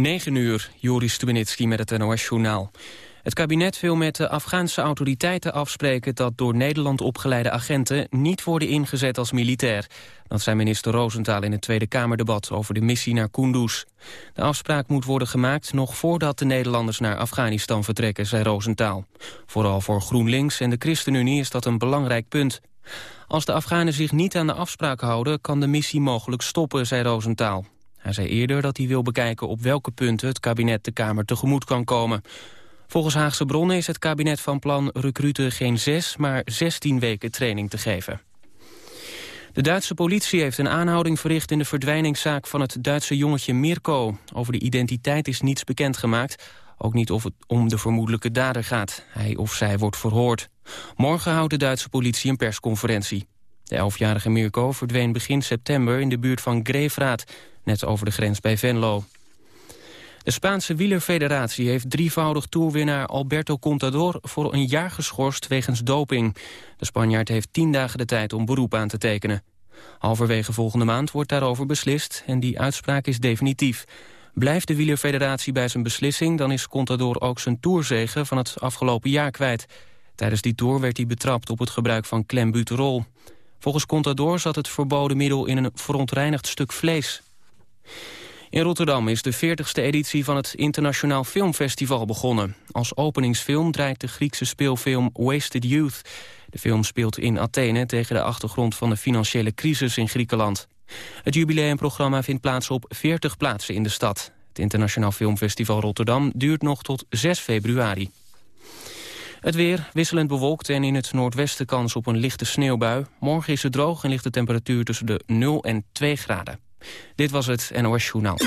9 uur, Joris Stubenitski met het NOS-journaal. Het kabinet wil met de Afghaanse autoriteiten afspreken... dat door Nederland opgeleide agenten niet worden ingezet als militair. Dat zei minister Roosentaal in het Tweede Kamerdebat... over de missie naar Kunduz. De afspraak moet worden gemaakt nog voordat de Nederlanders naar Afghanistan vertrekken, zei Roosentaal. Vooral voor GroenLinks en de ChristenUnie is dat een belangrijk punt. Als de Afghanen zich niet aan de afspraak houden... kan de missie mogelijk stoppen, zei Roosentaal. Hij zei eerder dat hij wil bekijken op welke punten het kabinet de Kamer tegemoet kan komen. Volgens Haagse bronnen is het kabinet van plan recruten geen zes, maar 16 weken training te geven. De Duitse politie heeft een aanhouding verricht in de verdwijningszaak van het Duitse jongetje Mirko. Over de identiteit is niets bekendgemaakt, ook niet of het om de vermoedelijke dader gaat. Hij of zij wordt verhoord. Morgen houdt de Duitse politie een persconferentie. De elfjarige Mirko verdween begin september in de buurt van Greefraad net over de grens bij Venlo. De Spaanse wielerfederatie heeft drievoudig toerwinnaar Alberto Contador voor een jaar geschorst wegens doping. De Spanjaard heeft tien dagen de tijd om beroep aan te tekenen. Halverwege volgende maand wordt daarover beslist en die uitspraak is definitief. Blijft de wielerfederatie bij zijn beslissing, dan is Contador ook zijn toerzegen van het afgelopen jaar kwijt. Tijdens die tour werd hij betrapt op het gebruik van klembuterol. Volgens Contador zat het verboden middel in een verontreinigd stuk vlees. In Rotterdam is de 40ste editie van het Internationaal Filmfestival begonnen. Als openingsfilm draait de Griekse speelfilm Wasted Youth. De film speelt in Athene tegen de achtergrond van de financiële crisis in Griekenland. Het jubileumprogramma vindt plaats op 40 plaatsen in de stad. Het Internationaal Filmfestival Rotterdam duurt nog tot 6 februari. Het weer wisselend bewolkt en in het noordwesten kans op een lichte sneeuwbui. Morgen is het droog en ligt de temperatuur tussen de 0 en 2 graden. Dit was het NOS Journaal.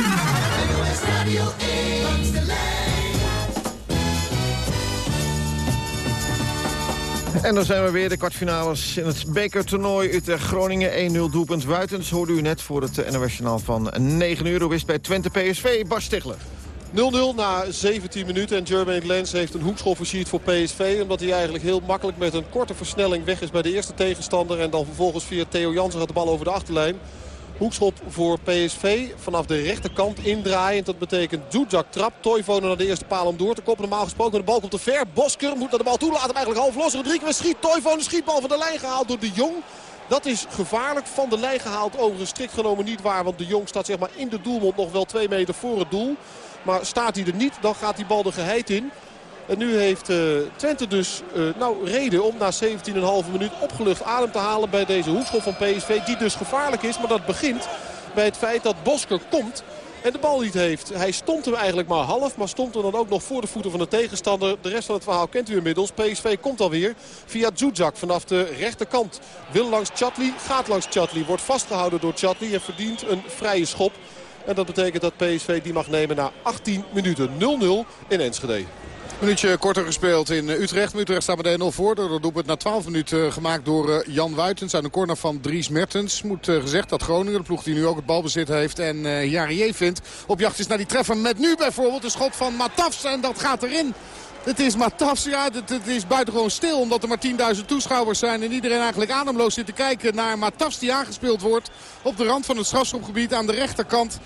En dan zijn we weer de kwartfinales in het bekertoernooi Utrecht-Groningen. 1-0 doelpunt Wuitens hoorde u net voor het NOS Journaal van 9 uur. Wist bij Twente PSV, Bas Stigler. 0-0 na 17 minuten en Jermaine Lens heeft een hoekschop versierd voor PSV. Omdat hij eigenlijk heel makkelijk met een korte versnelling weg is bij de eerste tegenstander. En dan vervolgens via Theo Jansen gaat de bal over de achterlijn. Hoekschop voor PSV. Vanaf de rechterkant indraaiend. Dat betekent Zuzak trap. Toivonen naar de eerste paal om door te koppen. Normaal gesproken de bal komt te ver. Bosker moet naar de bal toe. Laat hem eigenlijk half los. Rodriguez schiet. Toivonen schietbal van de lijn gehaald door de Jong. Dat is gevaarlijk. Van de lijn gehaald overigens strikt genomen niet waar. Want de Jong staat zeg maar in de doelmond nog wel twee meter voor het doel. Maar staat hij er niet, dan gaat die bal de geheid in. En nu heeft uh, Twente dus uh, nou, reden om na 17,5 minuut opgelucht adem te halen bij deze hoekschop van PSV. Die dus gevaarlijk is, maar dat begint bij het feit dat Bosker komt en de bal niet heeft. Hij stond hem eigenlijk maar half, maar stond er dan ook nog voor de voeten van de tegenstander. De rest van het verhaal kent u inmiddels. PSV komt alweer via Zuzak vanaf de rechterkant. Wil langs Chatli, gaat langs Chatli. Wordt vastgehouden door Chatli en verdient een vrije schop. En dat betekent dat PSV die mag nemen na 18 minuten 0-0 in Enschede. Minuutje korter gespeeld in Utrecht. Utrecht staat met 1-0 voor. Dat doelpunt na 12 minuten eh, gemaakt door eh, Jan Wuitens. Aan de corner van Dries Mertens. Moet eh, gezegd dat Groningen, de ploeg die nu ook het balbezit heeft... en Jarier vindt, op jacht is naar die treffer. Met nu bijvoorbeeld een schot van Matafs. En dat gaat erin. Het is Matafs, ja, het, het is buitengewoon stil. Omdat er maar 10.000 toeschouwers zijn. En iedereen eigenlijk ademloos zit te kijken naar Matafs die aangespeeld wordt. Op de rand van het strafschopgebied aan de rechterkant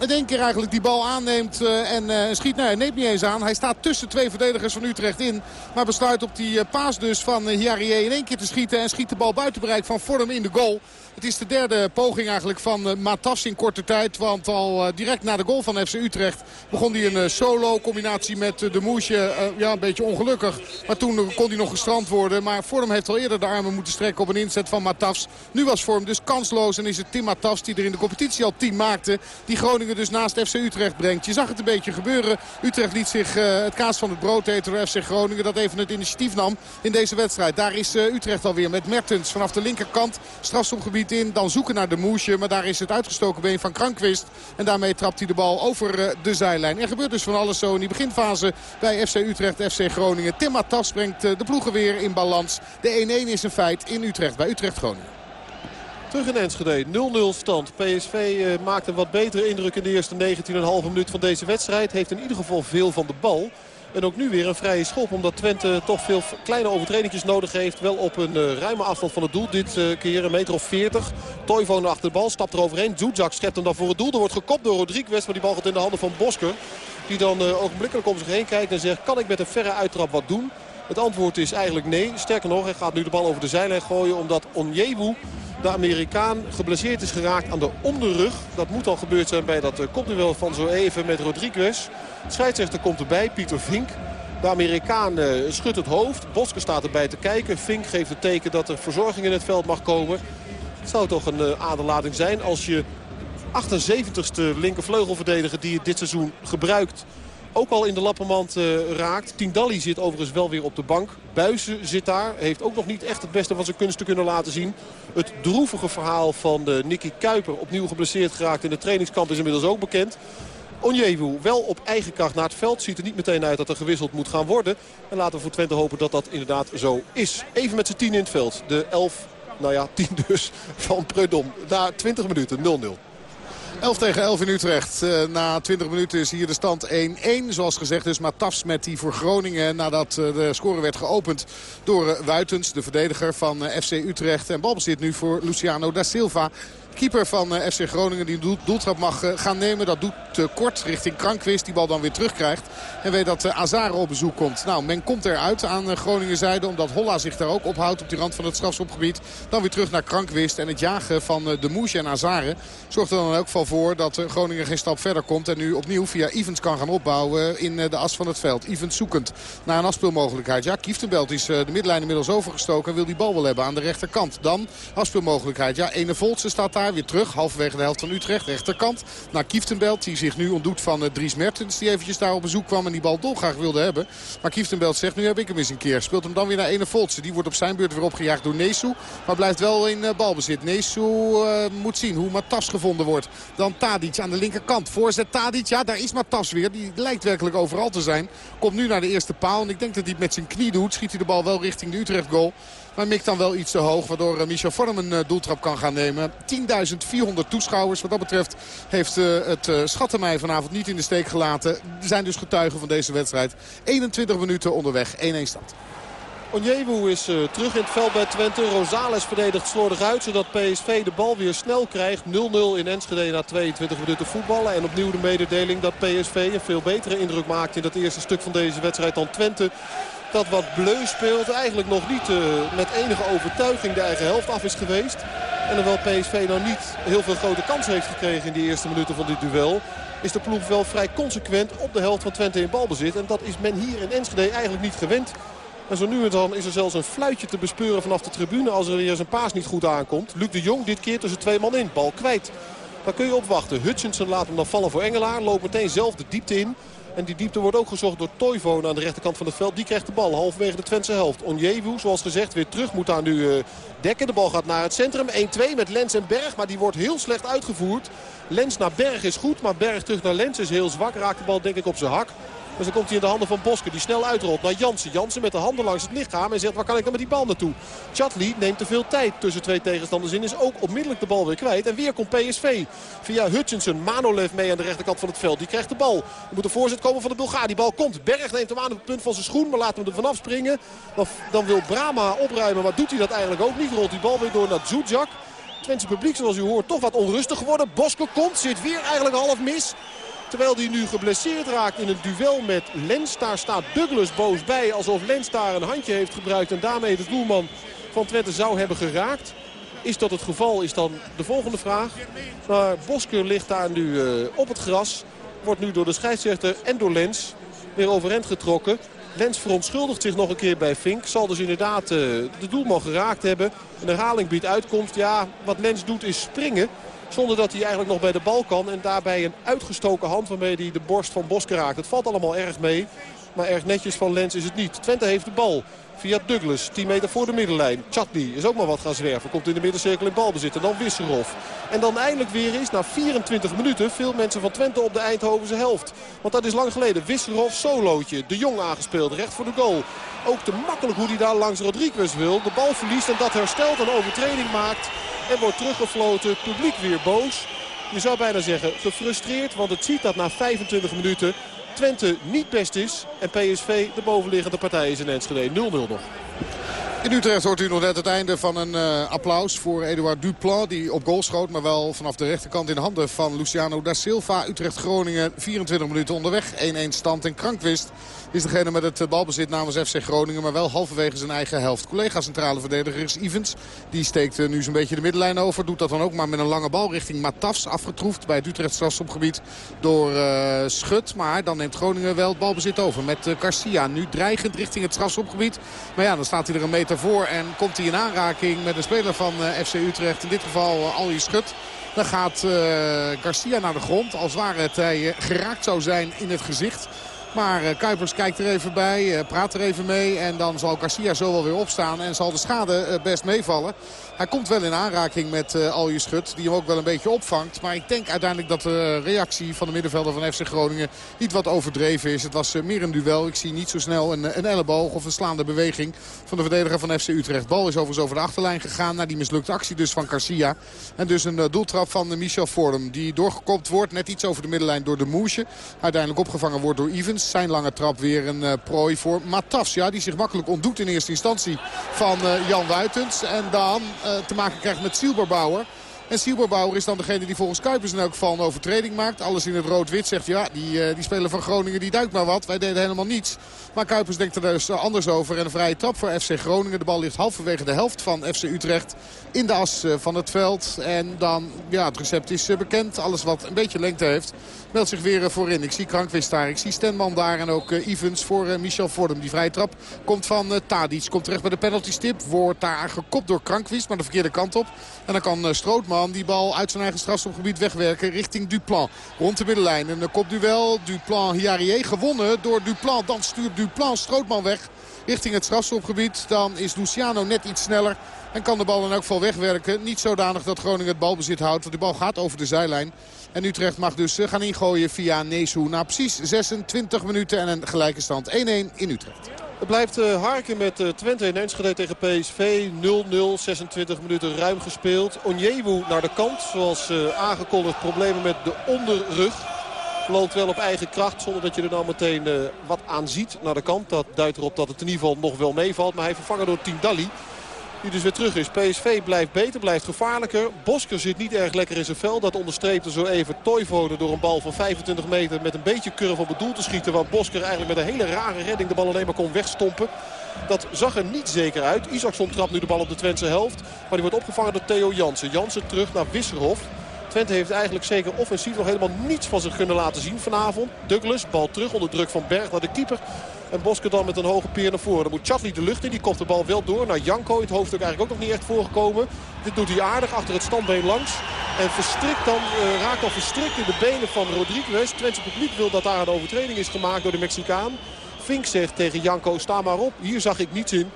in één keer eigenlijk die bal aanneemt uh, en uh, schiet. Nee, hij neemt niet eens aan. Hij staat tussen twee verdedigers van Utrecht in. Maar besluit op die uh, paas dus van Hiarie in één keer te schieten. En schiet de bal buiten bereik van Vorm in de goal. Het is de derde poging eigenlijk van Matas in korte tijd. Want al direct na de goal van FC Utrecht begon hij een solo combinatie met de Moesje. ja, een beetje ongelukkig. Maar toen kon hij nog gestrand worden. Maar Vorm heeft al eerder de armen moeten strekken op een inzet van Matas. Nu was Vorm dus kansloos en is het Tim Matas die er in de competitie al 10 maakte. Die Groningen dus naast FC Utrecht brengt. Je zag het een beetje gebeuren. Utrecht liet zich het kaas van het brood eten door FC Groningen. Dat even het initiatief nam in deze wedstrijd. Daar is Utrecht alweer met Mertens vanaf de linkerkant. Strafstomgebied in. Dan zoeken naar de moesje. Maar daar is het uitgestoken been van Krankwist. En daarmee trapt hij de bal over eh, de zijlijn. Er gebeurt dus van alles zo in die beginfase bij FC Utrecht, FC Groningen. Tim Matas brengt eh, de ploegen weer in balans. De 1-1 is een feit in Utrecht bij Utrecht Groningen. Terug in Enschede, 0-0 stand. PSV uh, maakt een wat betere indruk in de eerste 19,5 minuut van deze wedstrijd. Heeft in ieder geval veel van de bal. En ook nu weer een vrije schop. Omdat Twente toch veel kleine overtredingjes nodig heeft. Wel op een uh, ruime afstand van het doel. Dit uh, keer een meter of 40. Toivonen achter de bal. Stapt er overheen. Zuzak schept hem dan voor het doel. Er wordt gekopt door Rodriguez. Maar die bal gaat in de handen van Bosker. Die dan ogenblikkelijk om zich heen kijkt en zegt... kan ik met een verre uittrap wat doen? Het antwoord is eigenlijk nee. Sterker nog, hij gaat nu de bal over de zijlijn gooien. Omdat Onyewu, de Amerikaan, geblesseerd is geraakt aan de onderrug. Dat moet al gebeurd zijn bij dat kopduel van zo even met Rodriguez. De scheidsrechter komt erbij, Pieter Vink. De Amerikaan uh, schudt het hoofd. Bosker staat erbij te kijken. Vink geeft het teken dat er verzorging in het veld mag komen. Het zou toch een uh, aderlating zijn als je 78ste linkervleugelverdediger die het dit seizoen gebruikt ook al in de lappenmand uh, raakt. Tindalli zit overigens wel weer op de bank. Buizen zit daar. Heeft ook nog niet echt het beste van zijn kunsten kunnen laten zien. Het droevige verhaal van de Nicky Kuiper. Opnieuw geblesseerd geraakt in de trainingskamp is inmiddels ook bekend. Onjewu wel op eigen kracht naar het veld. Ziet er niet meteen uit dat er gewisseld moet gaan worden. En laten we voor Twente hopen dat dat inderdaad zo is. Even met z'n tien in het veld. De 11, nou ja, 10 dus, van Preudom. Na 20 minuten 0-0. 11 tegen 11 in Utrecht. Uh, na 20 minuten is hier de stand 1-1. Zoals gezegd dus Matafs met die voor Groningen nadat uh, de score werd geopend door uh, Wuitens, de verdediger van FC Utrecht. En balbezit nu voor Luciano da Silva. Keeper van FC Groningen die een doeltrap mag gaan nemen. Dat doet te kort richting Krankwist. Die bal dan weer terugkrijgt. En weet dat Azare op bezoek komt. Nou, men komt eruit aan Groningen zijde. Omdat Holla zich daar ook ophoudt op die rand van het strafschopgebied. Dan weer terug naar Krankwist. En het jagen van de Moesje en Azare zorgt er dan geval voor dat Groningen geen stap verder komt. En nu opnieuw via Evans kan gaan opbouwen in de as van het veld. Evans zoekend naar een afspeelmogelijkheid. Ja, Kieftenbelt is de middenlijn inmiddels overgestoken. En wil die bal wel hebben aan de rechterkant. Dan afspeelmogelijkheid. Ja, Ene Voltse staat daar weer terug. Halverwege de helft van Utrecht. Rechterkant naar Kieftenbelt. Die zich nu ontdoet van uh, Dries Mertens. Die eventjes daar op bezoek kwam en die bal dolgraag wilde hebben. Maar Kieftenbelt zegt nu heb ik hem eens een keer. Speelt hem dan weer naar Ene Voltse. Die wordt op zijn beurt weer opgejaagd door Nesu. Maar blijft wel in uh, balbezit. Nesu uh, moet zien hoe Matas gevonden wordt. Dan Tadic aan de linkerkant. Voorzet Tadic. Ja, daar is Matas weer. Die lijkt werkelijk overal te zijn. Komt nu naar de eerste paal. En ik denk dat hij het met zijn knie doet. Schiet hij de bal wel richting de Utrecht goal. Maar mikt dan wel iets te hoog. Waardoor uh, Michel Vorm een uh, doeltrap kan gaan nemen. 10.400 toeschouwers. Wat dat betreft heeft uh, het uh, Schattenmij vanavond niet in de steek gelaten. Zijn dus getuigen van deze wedstrijd. 21 minuten onderweg. 1-1 stand. Onjewu is terug in het veld bij Twente. Rosales verdedigt slordig uit. Zodat PSV de bal weer snel krijgt. 0-0 in Enschede na 22 minuten voetballen. En opnieuw de mededeling dat PSV een veel betere indruk maakt in dat eerste stuk van deze wedstrijd dan Twente dat wat bleu speelt. Eigenlijk nog niet uh, met enige overtuiging de eigen helft af is geweest. En hoewel PSV nou niet heel veel grote kansen heeft gekregen in die eerste minuten van dit duel... is de ploeg wel vrij consequent op de helft van Twente in balbezit. En dat is men hier in Enschede eigenlijk niet gewend. En zo nu en dan is er zelfs een fluitje te bespeuren vanaf de tribune als er weer zijn paas niet goed aankomt. Luc de Jong dit keer tussen twee man in. Bal kwijt. Daar kun je op wachten. Hutchinson laat hem dan vallen voor Engelaar. Loopt meteen zelf de diepte in. En die diepte wordt ook gezocht door Toivonen aan de rechterkant van het veld. Die krijgt de bal halverwege de Twentse helft. Onjewu, zoals gezegd, weer terug moet daar nu uh, dekken. De bal gaat naar het centrum. 1-2 met Lens en Berg, maar die wordt heel slecht uitgevoerd. Lens naar Berg is goed, maar Berg terug naar Lens is heel zwak. Raakt de bal denk ik op zijn hak. Dus dan komt hij in de handen van Bosker die snel uitrolt naar Jansen. Jansen met de handen langs het lichaam en zegt waar kan ik dan met die bal naartoe. Chatli neemt te veel tijd tussen twee tegenstanders in. Is ook onmiddellijk de bal weer kwijt. En weer komt PSV via Hutchinson. Manolev mee aan de rechterkant van het veld. Die krijgt de bal. Er moet een voorzet komen van de Bulgaar. Die bal komt. Berg neemt hem aan op het punt van zijn schoen. Maar laat hem er vanaf springen. Dan, dan wil Brama opruimen. Maar doet hij dat eigenlijk ook niet. Rolt die bal weer door naar Zuzak. Het Twentse publiek zoals u hoort toch wat onrustig geworden. Bosker komt. Zit weer eigenlijk half mis. Terwijl hij nu geblesseerd raakt in een duel met Lens. Daar staat Douglas boos bij. Alsof Lens daar een handje heeft gebruikt. En daarmee de doelman van Twente zou hebben geraakt. Is dat het geval is dan de volgende vraag. Maar Bosker ligt daar nu uh, op het gras. Wordt nu door de scheidsrechter en door Lens weer overeind getrokken. Lens verontschuldigt zich nog een keer bij Fink. Zal dus inderdaad uh, de doelman geraakt hebben. Een herhaling biedt uitkomst. Ja, wat Lens doet is springen. Zonder dat hij eigenlijk nog bij de bal kan. En daarbij een uitgestoken hand waarmee hij de borst van Bosker raakt. Het valt allemaal erg mee. Maar erg netjes van Lens is het niet. Twente heeft de bal via Douglas. 10 meter voor de middenlijn. Chatli is ook maar wat gaan zwerven. Komt in de middencirkel in balbezit. En dan Wisserov. En dan eindelijk weer is na 24 minuten veel mensen van Twente op de Eindhovense helft. Want dat is lang geleden. Wisserov solootje. De Jong aangespeeld. Recht voor de goal. Ook te makkelijk hoe hij daar langs Rodriguez wil. De bal verliest en dat herstelt. Een overtreding maakt. En wordt teruggefloten. Publiek weer boos. Je zou bijna zeggen gefrustreerd. Want het ziet dat na 25 minuten Twente niet best is. En PSV de bovenliggende partij is in Enschede. 0-0 nog. In Utrecht hoort u nog net het einde van een uh, applaus voor Eduard Duplan. Die op goal schoot, maar wel vanaf de rechterkant in handen van Luciano da Silva. Utrecht-Groningen 24 minuten onderweg. 1-1 stand en Krankwist is degene met het balbezit namens FC Groningen. Maar wel halverwege zijn eigen helft. Collega centrale verdediger is Evans. Die steekt uh, nu zo'n beetje de middenlijn over. Doet dat dan ook maar met een lange bal richting Matafs. Afgetroefd bij het Utrecht strafschopgebied door uh, Schut. Maar dan neemt Groningen wel het balbezit over met Garcia. Nu dreigend richting het strafschopgebied. Maar ja, dan staat hij er een meter voor. En komt hij in aanraking met een speler van eh, FC Utrecht. In dit geval Alje Schut. Dan gaat Garcia naar de grond. Als ware het hij geraakt zou zijn in het gezicht. Maar Kuipers kijkt er even bij, praat er even mee. En dan zal Garcia zo wel weer opstaan. En zal de schade best meevallen. Hij komt wel in aanraking met uh, Alje Schut. Die hem ook wel een beetje opvangt. Maar ik denk uiteindelijk dat de reactie van de middenvelder van FC Groningen niet wat overdreven is. Het was uh, meer een duel. Ik zie niet zo snel een, een elleboog of een slaande beweging van de verdediger van FC Utrecht. Bal is overigens over de achterlijn gegaan naar die mislukte actie dus van Garcia. En dus een uh, doeltrap van Michel Fordum. Die doorgekopt wordt net iets over de middenlijn door de Moesje. Uiteindelijk opgevangen wordt door Evans. Zijn lange trap weer een prooi voor Matas. Ja, die zich makkelijk ontdoet in eerste instantie van Jan Wuitens. En dan eh, te maken krijgt met Silberbauer. En Silberbauer is dan degene die volgens Kuipers in elk geval een overtreding maakt. Alles in het rood-wit zegt, ja, die, uh, die speler van Groningen die duikt maar wat. Wij deden helemaal niets. Maar Kuipers denkt er dus anders over. En een vrije trap voor FC Groningen. De bal ligt halverwege de helft van FC Utrecht in de as eh, van het veld. En dan, ja, het recept is bekend. Alles wat een beetje lengte heeft, meldt zich weer voorin. Ik zie Krankwist daar, ik zie Stenman daar en ook Evans voor Michel Vordem. Die vrije trap komt van Tadic. Komt terecht bij de penalty stip. Wordt daar gekopt door Krankwist, maar de verkeerde kant op. En dan kan Strootman die bal uit zijn eigen strafschopgebied wegwerken richting Duplan. Rond de middenlijn. Een kopduel. Duplan Hiarie gewonnen door Duplan. Dan stuurt Duplan Strootman weg richting het strafschopgebied. Dan is Luciano net iets sneller. En kan de bal in elk geval wegwerken. Niet zodanig dat Groningen het balbezit houdt. Want de bal gaat over de zijlijn. En Utrecht mag dus gaan ingooien via Nesu. Na precies 26 minuten en een gelijke stand. 1-1 in Utrecht. Het blijft uh, harken met uh, Twente in Enschede tegen PSV. 0-0, 26 minuten ruim gespeeld. Onyewu naar de kant. Zoals aangekondigd problemen met de onderrug. Loopt wel op eigen kracht zonder dat je er dan meteen wat aan ziet naar de kant. Dat duidt erop dat het in ieder geval nog wel meevalt. Maar hij vervangen door Tindalli. Die dus weer terug is. PSV blijft beter, blijft gevaarlijker. Bosker zit niet erg lekker in zijn vel. Dat onderstreepte zo even Toivonen door een bal van 25 meter met een beetje curve op het doel te schieten. Waar Bosker eigenlijk met een hele rare redding de bal alleen maar kon wegstompen. Dat zag er niet zeker uit. Isaacson trapt nu de bal op de Twentse helft. Maar die wordt opgevangen door Theo Jansen. Jansen terug naar Wisserhof. Twente heeft eigenlijk zeker offensief nog helemaal niets van zich kunnen laten zien vanavond. Douglas, bal terug onder druk van Berg naar de keeper. En Bosker dan met een hoge peer naar voren. Dan moet Chatli de lucht in. Die kopt de bal wel door naar Janko. Het hoofdstuk eigenlijk ook nog niet echt voorgekomen. Dit doet hij aardig achter het standbeen langs. En verstrikt dan, uh, raakt al verstrikt in de benen van Rodriguez. Twente publiek wil dat daar een overtreding is gemaakt door de Mexicaan. Fink zegt tegen Janko, sta maar op. Hier zag ik niets in.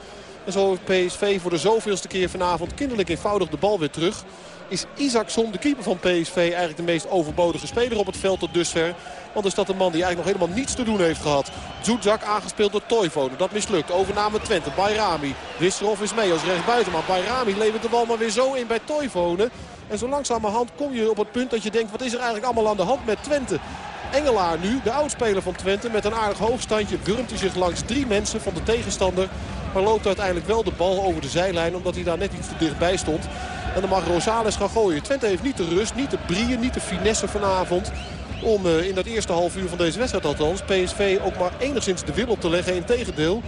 En zo heeft PSV voor de zoveelste keer vanavond kinderlijk eenvoudig de bal weer terug is Isaacson, de keeper van PSV, eigenlijk de meest overbodige speler op het veld tot dusver. Want is dat een man die eigenlijk nog helemaal niets te doen heeft gehad. Zuzak aangespeeld door Toivonen. Dat mislukt. Overname Twente. Bayrami. Wisserov is mee als rechtsbuiten. Maar Bayrami levert de bal maar weer zo in bij Toivonen. En zo langzamerhand kom je op het punt dat je denkt... wat is er eigenlijk allemaal aan de hand met Twente? Engelaar nu, de oudspeler van Twente, met een aardig hoogstandje... wurmt hij zich langs drie mensen van de tegenstander. Maar loopt uiteindelijk wel de bal over de zijlijn... omdat hij daar net iets te dichtbij stond. En dan mag Rosales gaan gooien. Twente heeft niet de rust, niet de brieën, niet de finesse vanavond om uh, in dat eerste half uur van deze wedstrijd althans PSV ook maar enigszins de wil op te leggen. Integendeel,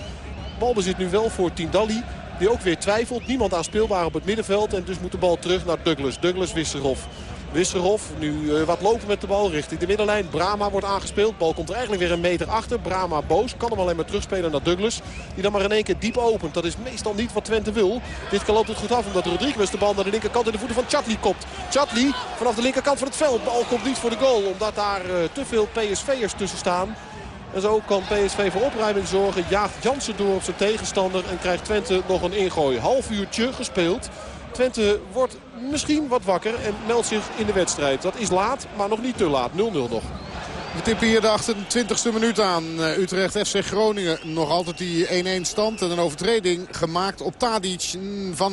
balbezit nu wel voor Tindalli. Die ook weer twijfelt. Niemand aanspeelbaar op het middenveld. En dus moet de bal terug naar Douglas. Douglas Wisserhoff. Wisserhoff nu uh, wat lopen met de bal richting de middenlijn. Brama wordt aangespeeld. Bal komt er eigenlijk weer een meter achter. Brama boos. Kan hem alleen maar terugspelen naar Douglas. Die dan maar in één keer diep opent. Dat is meestal niet wat Twente wil. Dit keer loopt het goed af omdat Rodriguez de bal naar de linkerkant in de voeten van Chatli komt. Chatli vanaf de linkerkant van het veld. Bal komt niet voor de goal. Omdat daar uh, te veel PSV'ers tussen staan. En zo kan PSV voor opruiming zorgen. Jaagt Jansen door op zijn tegenstander. En krijgt Twente nog een ingooi. Half uurtje gespeeld. Twente wordt misschien wat wakker en meldt zich in de wedstrijd. Dat is laat, maar nog niet te laat. 0-0 nog. We tippen hier de 28e minuut aan. Uh, Utrecht FC Groningen. Nog altijd die 1-1 stand. En een overtreding gemaakt op Tadic van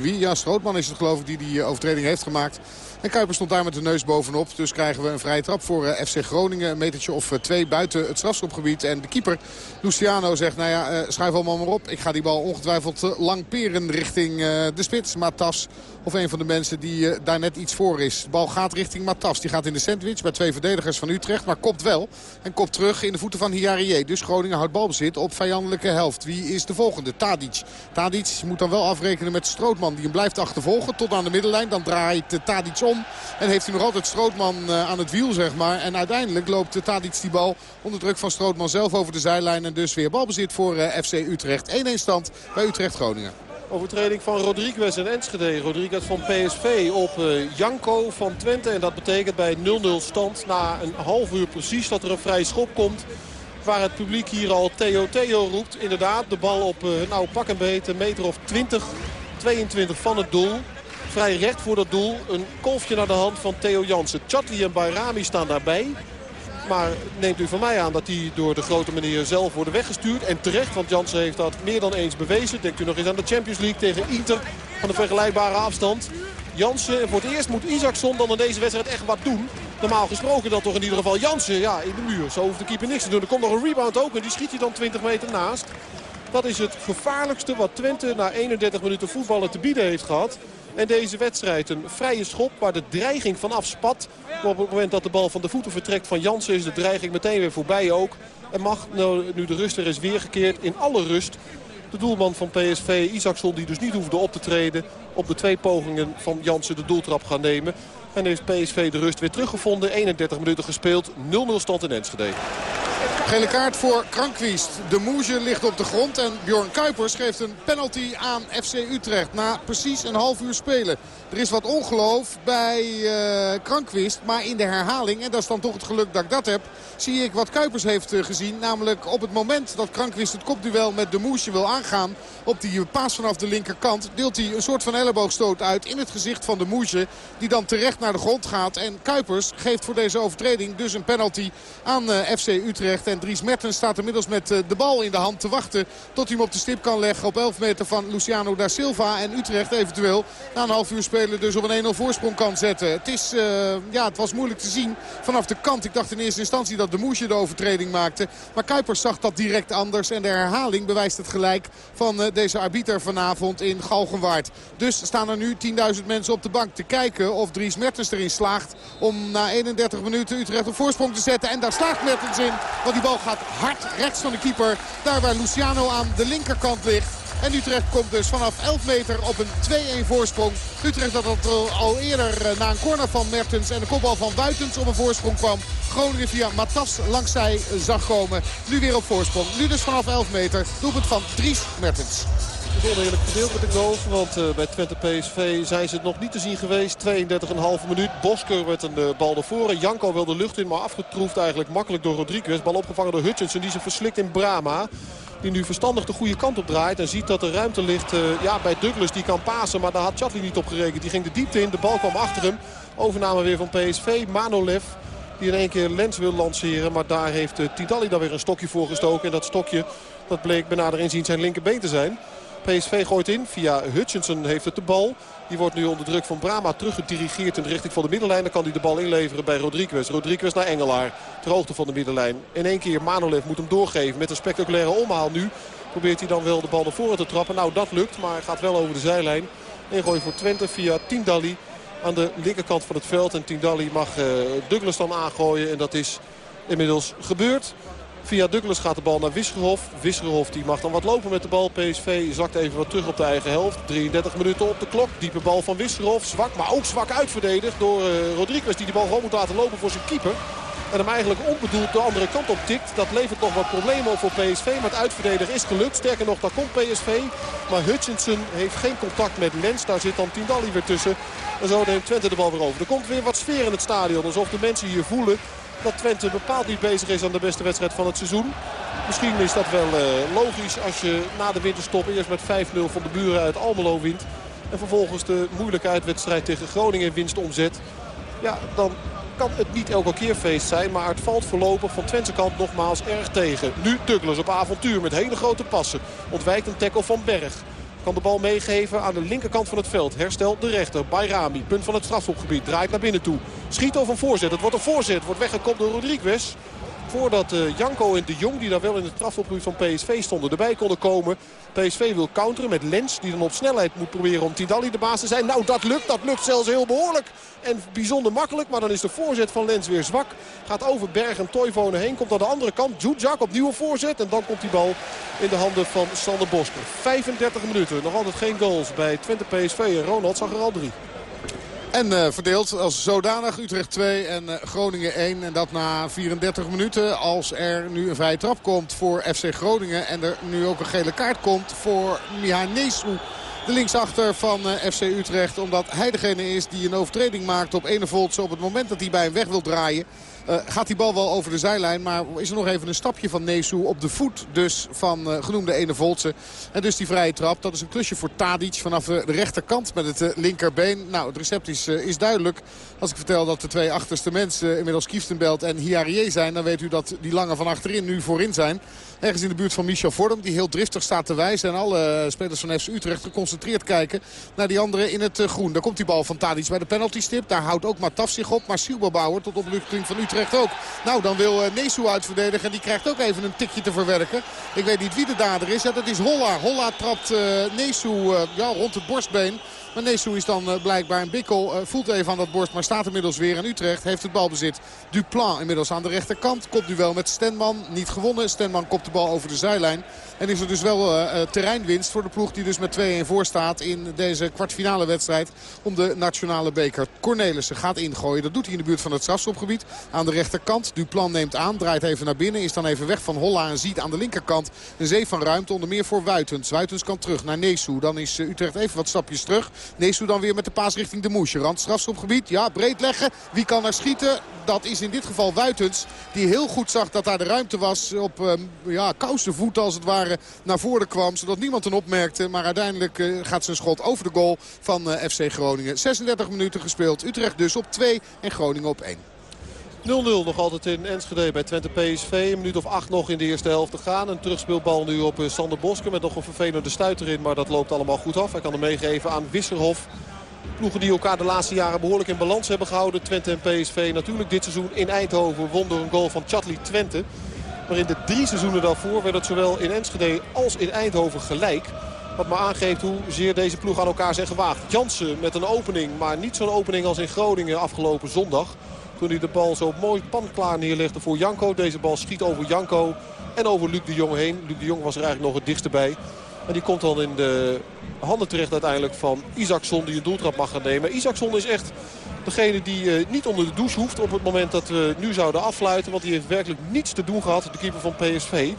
wie? Ja, Strootman is het geloof ik die die overtreding heeft gemaakt. En Kuiper stond daar met de neus bovenop. Dus krijgen we een vrije trap voor eh, FC Groningen. Een metertje of eh, twee buiten het strafschopgebied. En de keeper Luciano zegt, nou ja, uh, schuif allemaal maar op. Ik ga die bal ongetwijfeld lang peren richting de spits. Matas of een van de mensen die daar net iets voor is. De bal gaat richting Matas. Die gaat in de sandwich bij twee verdedigers van Utrecht. Maar kopt wel. En kopt terug in de voeten van Hiarie. Dus Groningen houdt balbezit op vijandelijke helft. Wie is de volgende? Tadic. Tadic moet dan wel afrekenen met Strootman. Die hem blijft achtervolgen tot aan de middenlijn. Dan draait Tadic om. En heeft hij nog altijd Strootman eh, aan het wiel, zeg maar. En uiteindelijk loopt Tadic die bal onder druk van Strootman zelf over de zijlijn. En dus weer balbezit voor eh, FC Utrecht. 1-1 stand bij Utrecht-Groningen. Overtreding van Rodriguez en Enschede. Rodriguez van PSV op Janko van Twente. En dat betekent bij 0-0 stand na een half uur precies dat er een vrij schop komt. Waar het publiek hier al Theo Theo roept. Inderdaad, de bal op nou, pak een beet, meter of 20, 22 van het doel vrij recht voor dat doel. Een kolfje naar de hand van Theo Jansen. Chatli en Bayrami staan daarbij. Maar neemt u van mij aan dat die door de grote meneer zelf worden weggestuurd. En terecht, want Jansen heeft dat meer dan eens bewezen. Denkt u nog eens aan de Champions League tegen Inter van een vergelijkbare afstand. Jansen, en voor het eerst moet Isaacson dan in deze wedstrijd echt wat doen. Normaal gesproken dan toch in ieder geval Jansen ja, in de muur. Zo hoeft de keeper niks te doen. Er komt nog een rebound ook en die schiet hij dan 20 meter naast. Dat is het gevaarlijkste wat Twente na 31 minuten voetballen te bieden heeft gehad. En deze wedstrijd een vrije schop waar de dreiging vanaf spat. Maar op het moment dat de bal van de voeten vertrekt van Jansen is de dreiging meteen weer voorbij ook. En mag nou, nu de rust er is weergekeerd in alle rust. De doelman van PSV, Isaacson, die dus niet hoefde op te treden... op de twee pogingen van Jansen de doeltrap gaan nemen. En heeft PSV de rust weer teruggevonden. 31 minuten gespeeld, 0-0 stand in Enschede. Gele kaart voor Krankwiest. De Moege ligt op de grond en Bjorn Kuipers geeft een penalty aan FC Utrecht. Na precies een half uur spelen. Er is wat ongeloof bij uh, Krankwist. Maar in de herhaling, en dat is dan toch het geluk dat ik dat heb... zie ik wat Kuipers heeft uh, gezien. Namelijk op het moment dat Krankwist het kopduel met de Moesje wil aangaan... op die paas vanaf de linkerkant... deelt hij een soort van elleboogstoot uit in het gezicht van de Moesje... die dan terecht naar de grond gaat. En Kuipers geeft voor deze overtreding dus een penalty aan uh, FC Utrecht. En Dries Mertens staat inmiddels met de bal in de hand te wachten... tot hij hem op de stip kan leggen op 11 meter van Luciano da Silva. En Utrecht eventueel na een half uur spelen dus op een 1-0 voorsprong kan zetten. Het, is, uh, ja, het was moeilijk te zien vanaf de kant. Ik dacht in eerste instantie dat de Moesje de overtreding maakte. Maar Kuipers zag dat direct anders. En de herhaling bewijst het gelijk van uh, deze arbiter vanavond in Galgenwaard. Dus staan er nu 10.000 mensen op de bank te kijken of Dries Mertens erin slaagt... om na 31 minuten Utrecht op voorsprong te zetten. En daar slaagt Mertens in, want die bal gaat hard rechts van de keeper. Daar waar Luciano aan de linkerkant ligt. En Utrecht komt dus vanaf 11 meter op een 2-1 voorsprong. Utrecht dat al eerder eh, na een corner van Mertens en een kopbal van Buitens op een voorsprong kwam. Groningen via Matas langs zij zag komen. Nu weer op voorsprong. Nu dus vanaf 11 meter. Doelpunt van Dries Mertens. Is oneerlijk verdeeld met de goals. Want uh, bij Twente PSV zijn ze het nog niet te zien geweest. 32,5 minuut. Bosker met een uh, bal naar voren. Janko wil de lucht in, maar afgetroefd eigenlijk makkelijk door Rodriguez. Bal opgevangen door Hutchinson. Die ze verslikt in Brama. Die nu verstandig de goede kant op draait. En ziet dat er ruimte ligt uh, ja, bij Douglas. Die kan pasen. Maar daar had Chatli niet op gerekend. Die ging de diepte in. De bal kwam achter hem. Overname weer van PSV. Manolev. Die in één keer Lens wil lanceren. Maar daar heeft Tidali dan weer een stokje voor gestoken. En dat stokje dat bleek bij nader inzien zijn linkerbeen te zijn. PSV gooit in. Via Hutchinson heeft het de bal. Die wordt nu onder druk van Brama teruggedirigeerd in de richting van de middenlijn. Dan kan hij de bal inleveren bij Rodriguez. Rodriguez naar Engelaar. Ter hoogte van de middenlijn. In één keer Manolev moet hem doorgeven met een spectaculaire omhaal nu. Probeert hij dan wel de bal naar voren te trappen. Nou dat lukt, maar gaat wel over de zijlijn. Ingooi voor Twente via Tindalli aan de linkerkant van het veld. En Tindalli mag uh, Douglas dan aangooien. En dat is inmiddels gebeurd. Via Douglas gaat de bal naar Wisgerhof. Wisgerhof die mag dan wat lopen met de bal. PSV zakt even wat terug op de eigen helft. 33 minuten op de klok. Diepe bal van Wisgerhof. Zwak, maar ook zwak uitverdedigd door uh, Rodriguez. Die de bal gewoon moet laten lopen voor zijn keeper. En hem eigenlijk onbedoeld de andere kant op tikt. Dat levert nog wat problemen op voor PSV. Maar het uitverdedigen is gelukt. Sterker nog, daar komt PSV. Maar Hutchinson heeft geen contact met Lens. Daar zit dan Tindalli weer tussen. En zo neemt Twente de bal weer over. Er komt weer wat sfeer in het stadion. Alsof de mensen hier voelen dat Twente bepaald niet bezig is aan de beste wedstrijd van het seizoen. Misschien is dat wel uh, logisch als je na de winterstop eerst met 5-0 van de buren uit Almelo wint. En vervolgens de moeilijke uitwedstrijd tegen Groningen winst omzet. Ja, dan kan het niet elke keer feest zijn. Maar het valt voorlopig van Twentse kant nogmaals erg tegen. Nu Douglas op avontuur met hele grote passen. Ontwijkt een tackle van Berg. Kan de bal meegeven aan de linkerkant van het veld. Herstel de rechter. Bayrami, punt van het strafschopgebied. Draait naar binnen toe. Schiet over een voorzet. Het wordt een voorzet. Wordt weggekopt door Rodriguez voordat uh, Janko en de Jong, die daar wel in het strafopgebied van PSV stonden, erbij konden komen. PSV wil counteren met Lens, die dan op snelheid moet proberen om Tidali de baas te zijn. Nou, dat lukt. Dat lukt zelfs heel behoorlijk. En bijzonder makkelijk, maar dan is de voorzet van Lens weer zwak. Gaat over Berg en Toivonen heen. Komt aan de andere kant. Jujak opnieuw een voorzet. En dan komt die bal in de handen van Sander Bosker. 35 minuten. Nog altijd geen goals bij Twente PSV. En Ronald zag er al drie. En uh, verdeeld als zodanig Utrecht 2 en uh, Groningen 1. En dat na 34 minuten als er nu een vrije trap komt voor FC Groningen. En er nu ook een gele kaart komt voor Miha Nesu. De linksachter van uh, FC Utrecht. Omdat hij degene is die een overtreding maakt op Enevoltse op het moment dat hij bij hem weg wil draaien. Uh, gaat die bal wel over de zijlijn. Maar is er nog even een stapje van Nesu op de voet dus van uh, genoemde Ene Voltse. En dus die vrije trap. Dat is een klusje voor Tadic vanaf de rechterkant met het uh, linkerbeen. Nou, het recept is, is duidelijk. Als ik vertel dat de twee achterste mensen inmiddels Kieftenbelt en Hiarie zijn... dan weet u dat die lange van achterin nu voorin zijn. Ergens in de buurt van Michel Vorm. Die heel driftig staat te wijzen. En alle spelers van FC Utrecht geconcentreerd kijken naar die andere in het groen. Daar komt die bal van Tadic bij de penaltystip. Daar houdt ook Mataf zich op. Maar Sielbouwer tot opluchting van Utrecht ook. Nou, dan wil uh, Nesu uitverdedigen. En die krijgt ook even een tikje te verwerken. Ik weet niet wie de dader is. Ja, dat is Holla. Holla trapt uh, Nesu ja, rond het borstbeen. Maar Nesu is dan uh, blijkbaar een bikkel. Uh, voelt even aan dat borst, maar staat inmiddels weer. En Utrecht heeft het balbezit. Duplan inmiddels aan de rechterkant. Komt nu wel met Stenman. Niet gewonnen. Stenman kopt de bal over de zijlijn. En is er dus wel uh, terreinwinst voor de ploeg die dus met 2-1 voor staat in deze kwartfinale wedstrijd om de nationale beker. Cornelissen gaat ingooien. Dat doet hij in de buurt van het strafschopgebied. Aan de rechterkant. Duplan neemt aan. Draait even naar binnen. Is dan even weg van Holla en ziet aan de linkerkant een zee van ruimte. Onder meer voor Wuitens. Wuitens kan terug naar Nesu. Dan is Utrecht even wat stapjes terug. Nesu dan weer met de paas richting de Moesje. Rand strafschopgebied. Ja, breed leggen. Wie kan er schieten? Dat is in dit geval Wuitens. Die heel goed zag dat daar de ruimte was op um, ja, kousenvoet als het ware naar voren kwam. Zodat niemand hem opmerkte. Maar uiteindelijk uh, gaat zijn schot over de goal van uh, FC Groningen. 36 minuten gespeeld. Utrecht dus op 2 en Groningen op 1. 0-0 nog altijd in Enschede bij Twente PSV. Een minuut of acht nog in de eerste helft te gaan. Een terugspeelbal nu op Sander Bosker met nog een vervelende stuit erin. Maar dat loopt allemaal goed af. Hij kan hem meegeven aan Wisserhof. Ploegen die elkaar de laatste jaren behoorlijk in balans hebben gehouden. Twente en PSV natuurlijk dit seizoen in Eindhoven won door een goal van Chatli Twente. Maar in de drie seizoenen daarvoor werd het zowel in Enschede als in Eindhoven gelijk. Wat maar aangeeft hoezeer deze ploeg aan elkaar zijn gewaagd. Jansen met een opening, maar niet zo'n opening als in Groningen afgelopen zondag. Toen hij de bal zo mooi panklaar neerlegde voor Janko. Deze bal schiet over Janko en over Luc de Jong heen. Luc de Jong was er eigenlijk nog het dichtst bij. En die komt dan in de handen terecht uiteindelijk van Isaacson die een doeltrap mag gaan nemen. Isaacson is echt degene die uh, niet onder de douche hoeft op het moment dat we nu zouden affluiten. Want die heeft werkelijk niets te doen gehad, de keeper van PSV.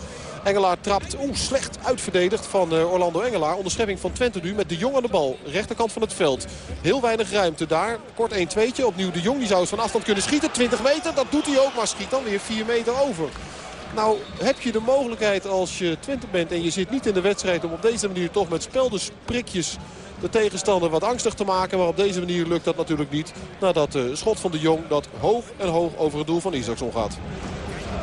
Engelaar trapt, oeh, slecht uitverdedigd van uh, Orlando Engelaar. Onderschepping van Twente nu met de Jong aan de bal. Rechterkant van het veld. Heel weinig ruimte daar. Kort 1-2'tje. Opnieuw de Jong. Die zou het van afstand kunnen schieten. 20 meter, dat doet hij ook. Maar schiet dan weer 4 meter over. Nou heb je de mogelijkheid als je Twente bent en je zit niet in de wedstrijd... om op deze manier toch met speldesprikjes de tegenstander wat angstig te maken. Maar op deze manier lukt dat natuurlijk niet. Nadat de schot van de Jong dat hoog en hoog over het doel van Isaacson gaat.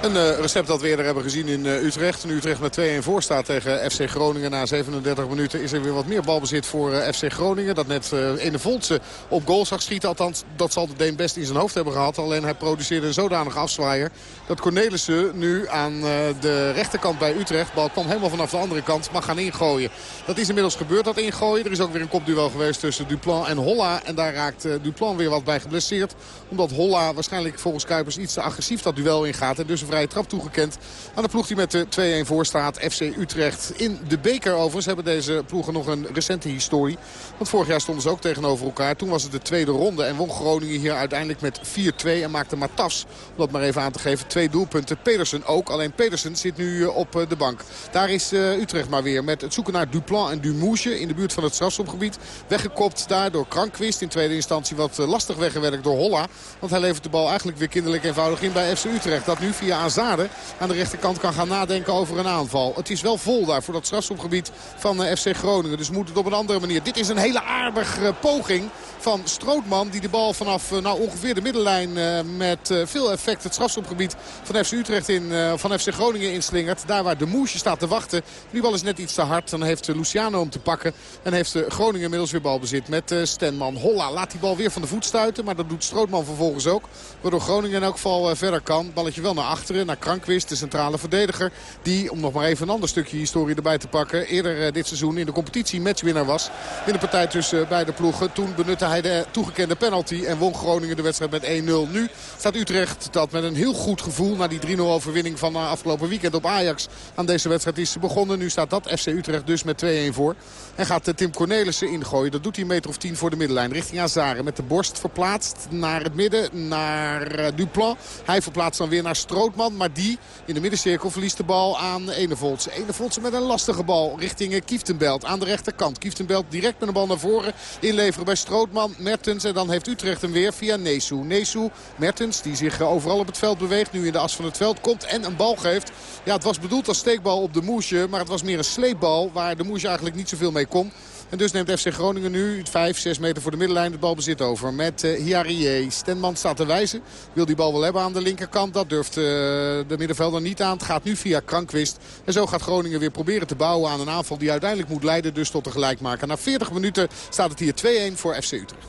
Een uh, recept dat we eerder hebben gezien in uh, Utrecht. Nu Utrecht met 2-1 voor staat tegen FC Groningen. Na 37 minuten is er weer wat meer balbezit voor uh, FC Groningen. Dat net Ene Voltse op goal zag schieten. Althans, dat zal de Deen best in zijn hoofd hebben gehad. Alleen hij produceerde een zodanige afzwaaier. Dat Cornelissen nu aan de rechterkant bij Utrecht. Bal kwam helemaal vanaf de andere kant. Mag gaan ingooien. Dat is inmiddels gebeurd, dat ingooien. Er is ook weer een kopduel geweest tussen Duplan en Holla. En daar raakt Duplan weer wat bij geblesseerd. Omdat Holla waarschijnlijk volgens Kuipers iets te agressief dat duel ingaat. En dus vrije trap toegekend aan de ploeg die met de 2-1 voor staat. FC Utrecht in de beker overigens hebben deze ploegen nog een recente historie. Want vorig jaar stonden ze ook tegenover elkaar. Toen was het de tweede ronde en won Groningen hier uiteindelijk met 4-2. En maakte Matas, om dat maar even aan te geven, twee doelpunten. Pedersen ook, alleen Pedersen zit nu op de bank. Daar is Utrecht maar weer met het zoeken naar Duplan en Dumoesje in de buurt van het strafschopgebied. Weggekopt daar door Krankwist. In tweede instantie wat lastig weggewerkt door Holla. Want hij levert de bal eigenlijk weer kinderlijk eenvoudig in bij FC Utrecht. Dat nu via Aan de rechterkant kan gaan nadenken over een aanval. Het is wel vol daar voor dat strafschopgebied van FC Groningen. Dus moet het op een andere manier. Dit is een hele aardige poging van Strootman. Die de bal vanaf nou, ongeveer de middenlijn met veel effect het strafschopgebied van FC Utrecht in, van FC Groningen inslingert. Daar waar de Moesje staat te wachten. Die bal is net iets te hard. Dan heeft Luciano hem te pakken. En heeft Groningen inmiddels weer balbezit met Stenman. Holla laat die bal weer van de voet stuiten. Maar dat doet Strootman vervolgens ook. Waardoor Groningen in elk geval verder kan. Balletje wel naar Naar Krankwist, de centrale verdediger. Die, om nog maar even een ander stukje historie erbij te pakken. Eerder dit seizoen in de competitie matchwinnaar was. In de partij tussen beide ploegen. Toen benutte hij de toegekende penalty. En won Groningen de wedstrijd met 1-0. Nu staat Utrecht dat met een heel goed gevoel. Na die 3-0 overwinning van afgelopen weekend op Ajax aan deze wedstrijd is begonnen. Nu staat dat FC Utrecht dus met 2-1 voor. En gaat Tim Cornelissen ingooien. Dat doet hij een meter of 10 voor de middenlijn. Richting Azare met de borst verplaatst naar het midden. Naar Duplan. Hij verplaatst dan weer naar Strootman. Maar die in de middencirkel verliest de bal aan Enevolts. Enevolts met een lastige bal richting Kieftenbelt aan de rechterkant. Kieftenbelt direct met een bal naar voren inleveren bij Strootman. Mertens en dan heeft Utrecht hem weer via Nesu. Nesu, Mertens die zich overal op het veld beweegt. Nu in de as van het veld komt en een bal geeft. Ja, het was bedoeld als steekbal op de Moesje. Maar het was meer een sleepbal waar de Moesje eigenlijk niet zoveel mee kon. En dus neemt FC Groningen nu 5, 6 meter voor de middenlijn het balbezit over. Met uh, Hiarie. Stenman staat te wijzen. Wil die bal wel hebben aan de linkerkant. Dat durft uh, de middenvelder niet aan. Het gaat nu via Krankwist. En zo gaat Groningen weer proberen te bouwen aan een aanval die uiteindelijk moet leiden. Dus tot de gelijkmaker. Na 40 minuten staat het hier 2-1 voor FC Utrecht.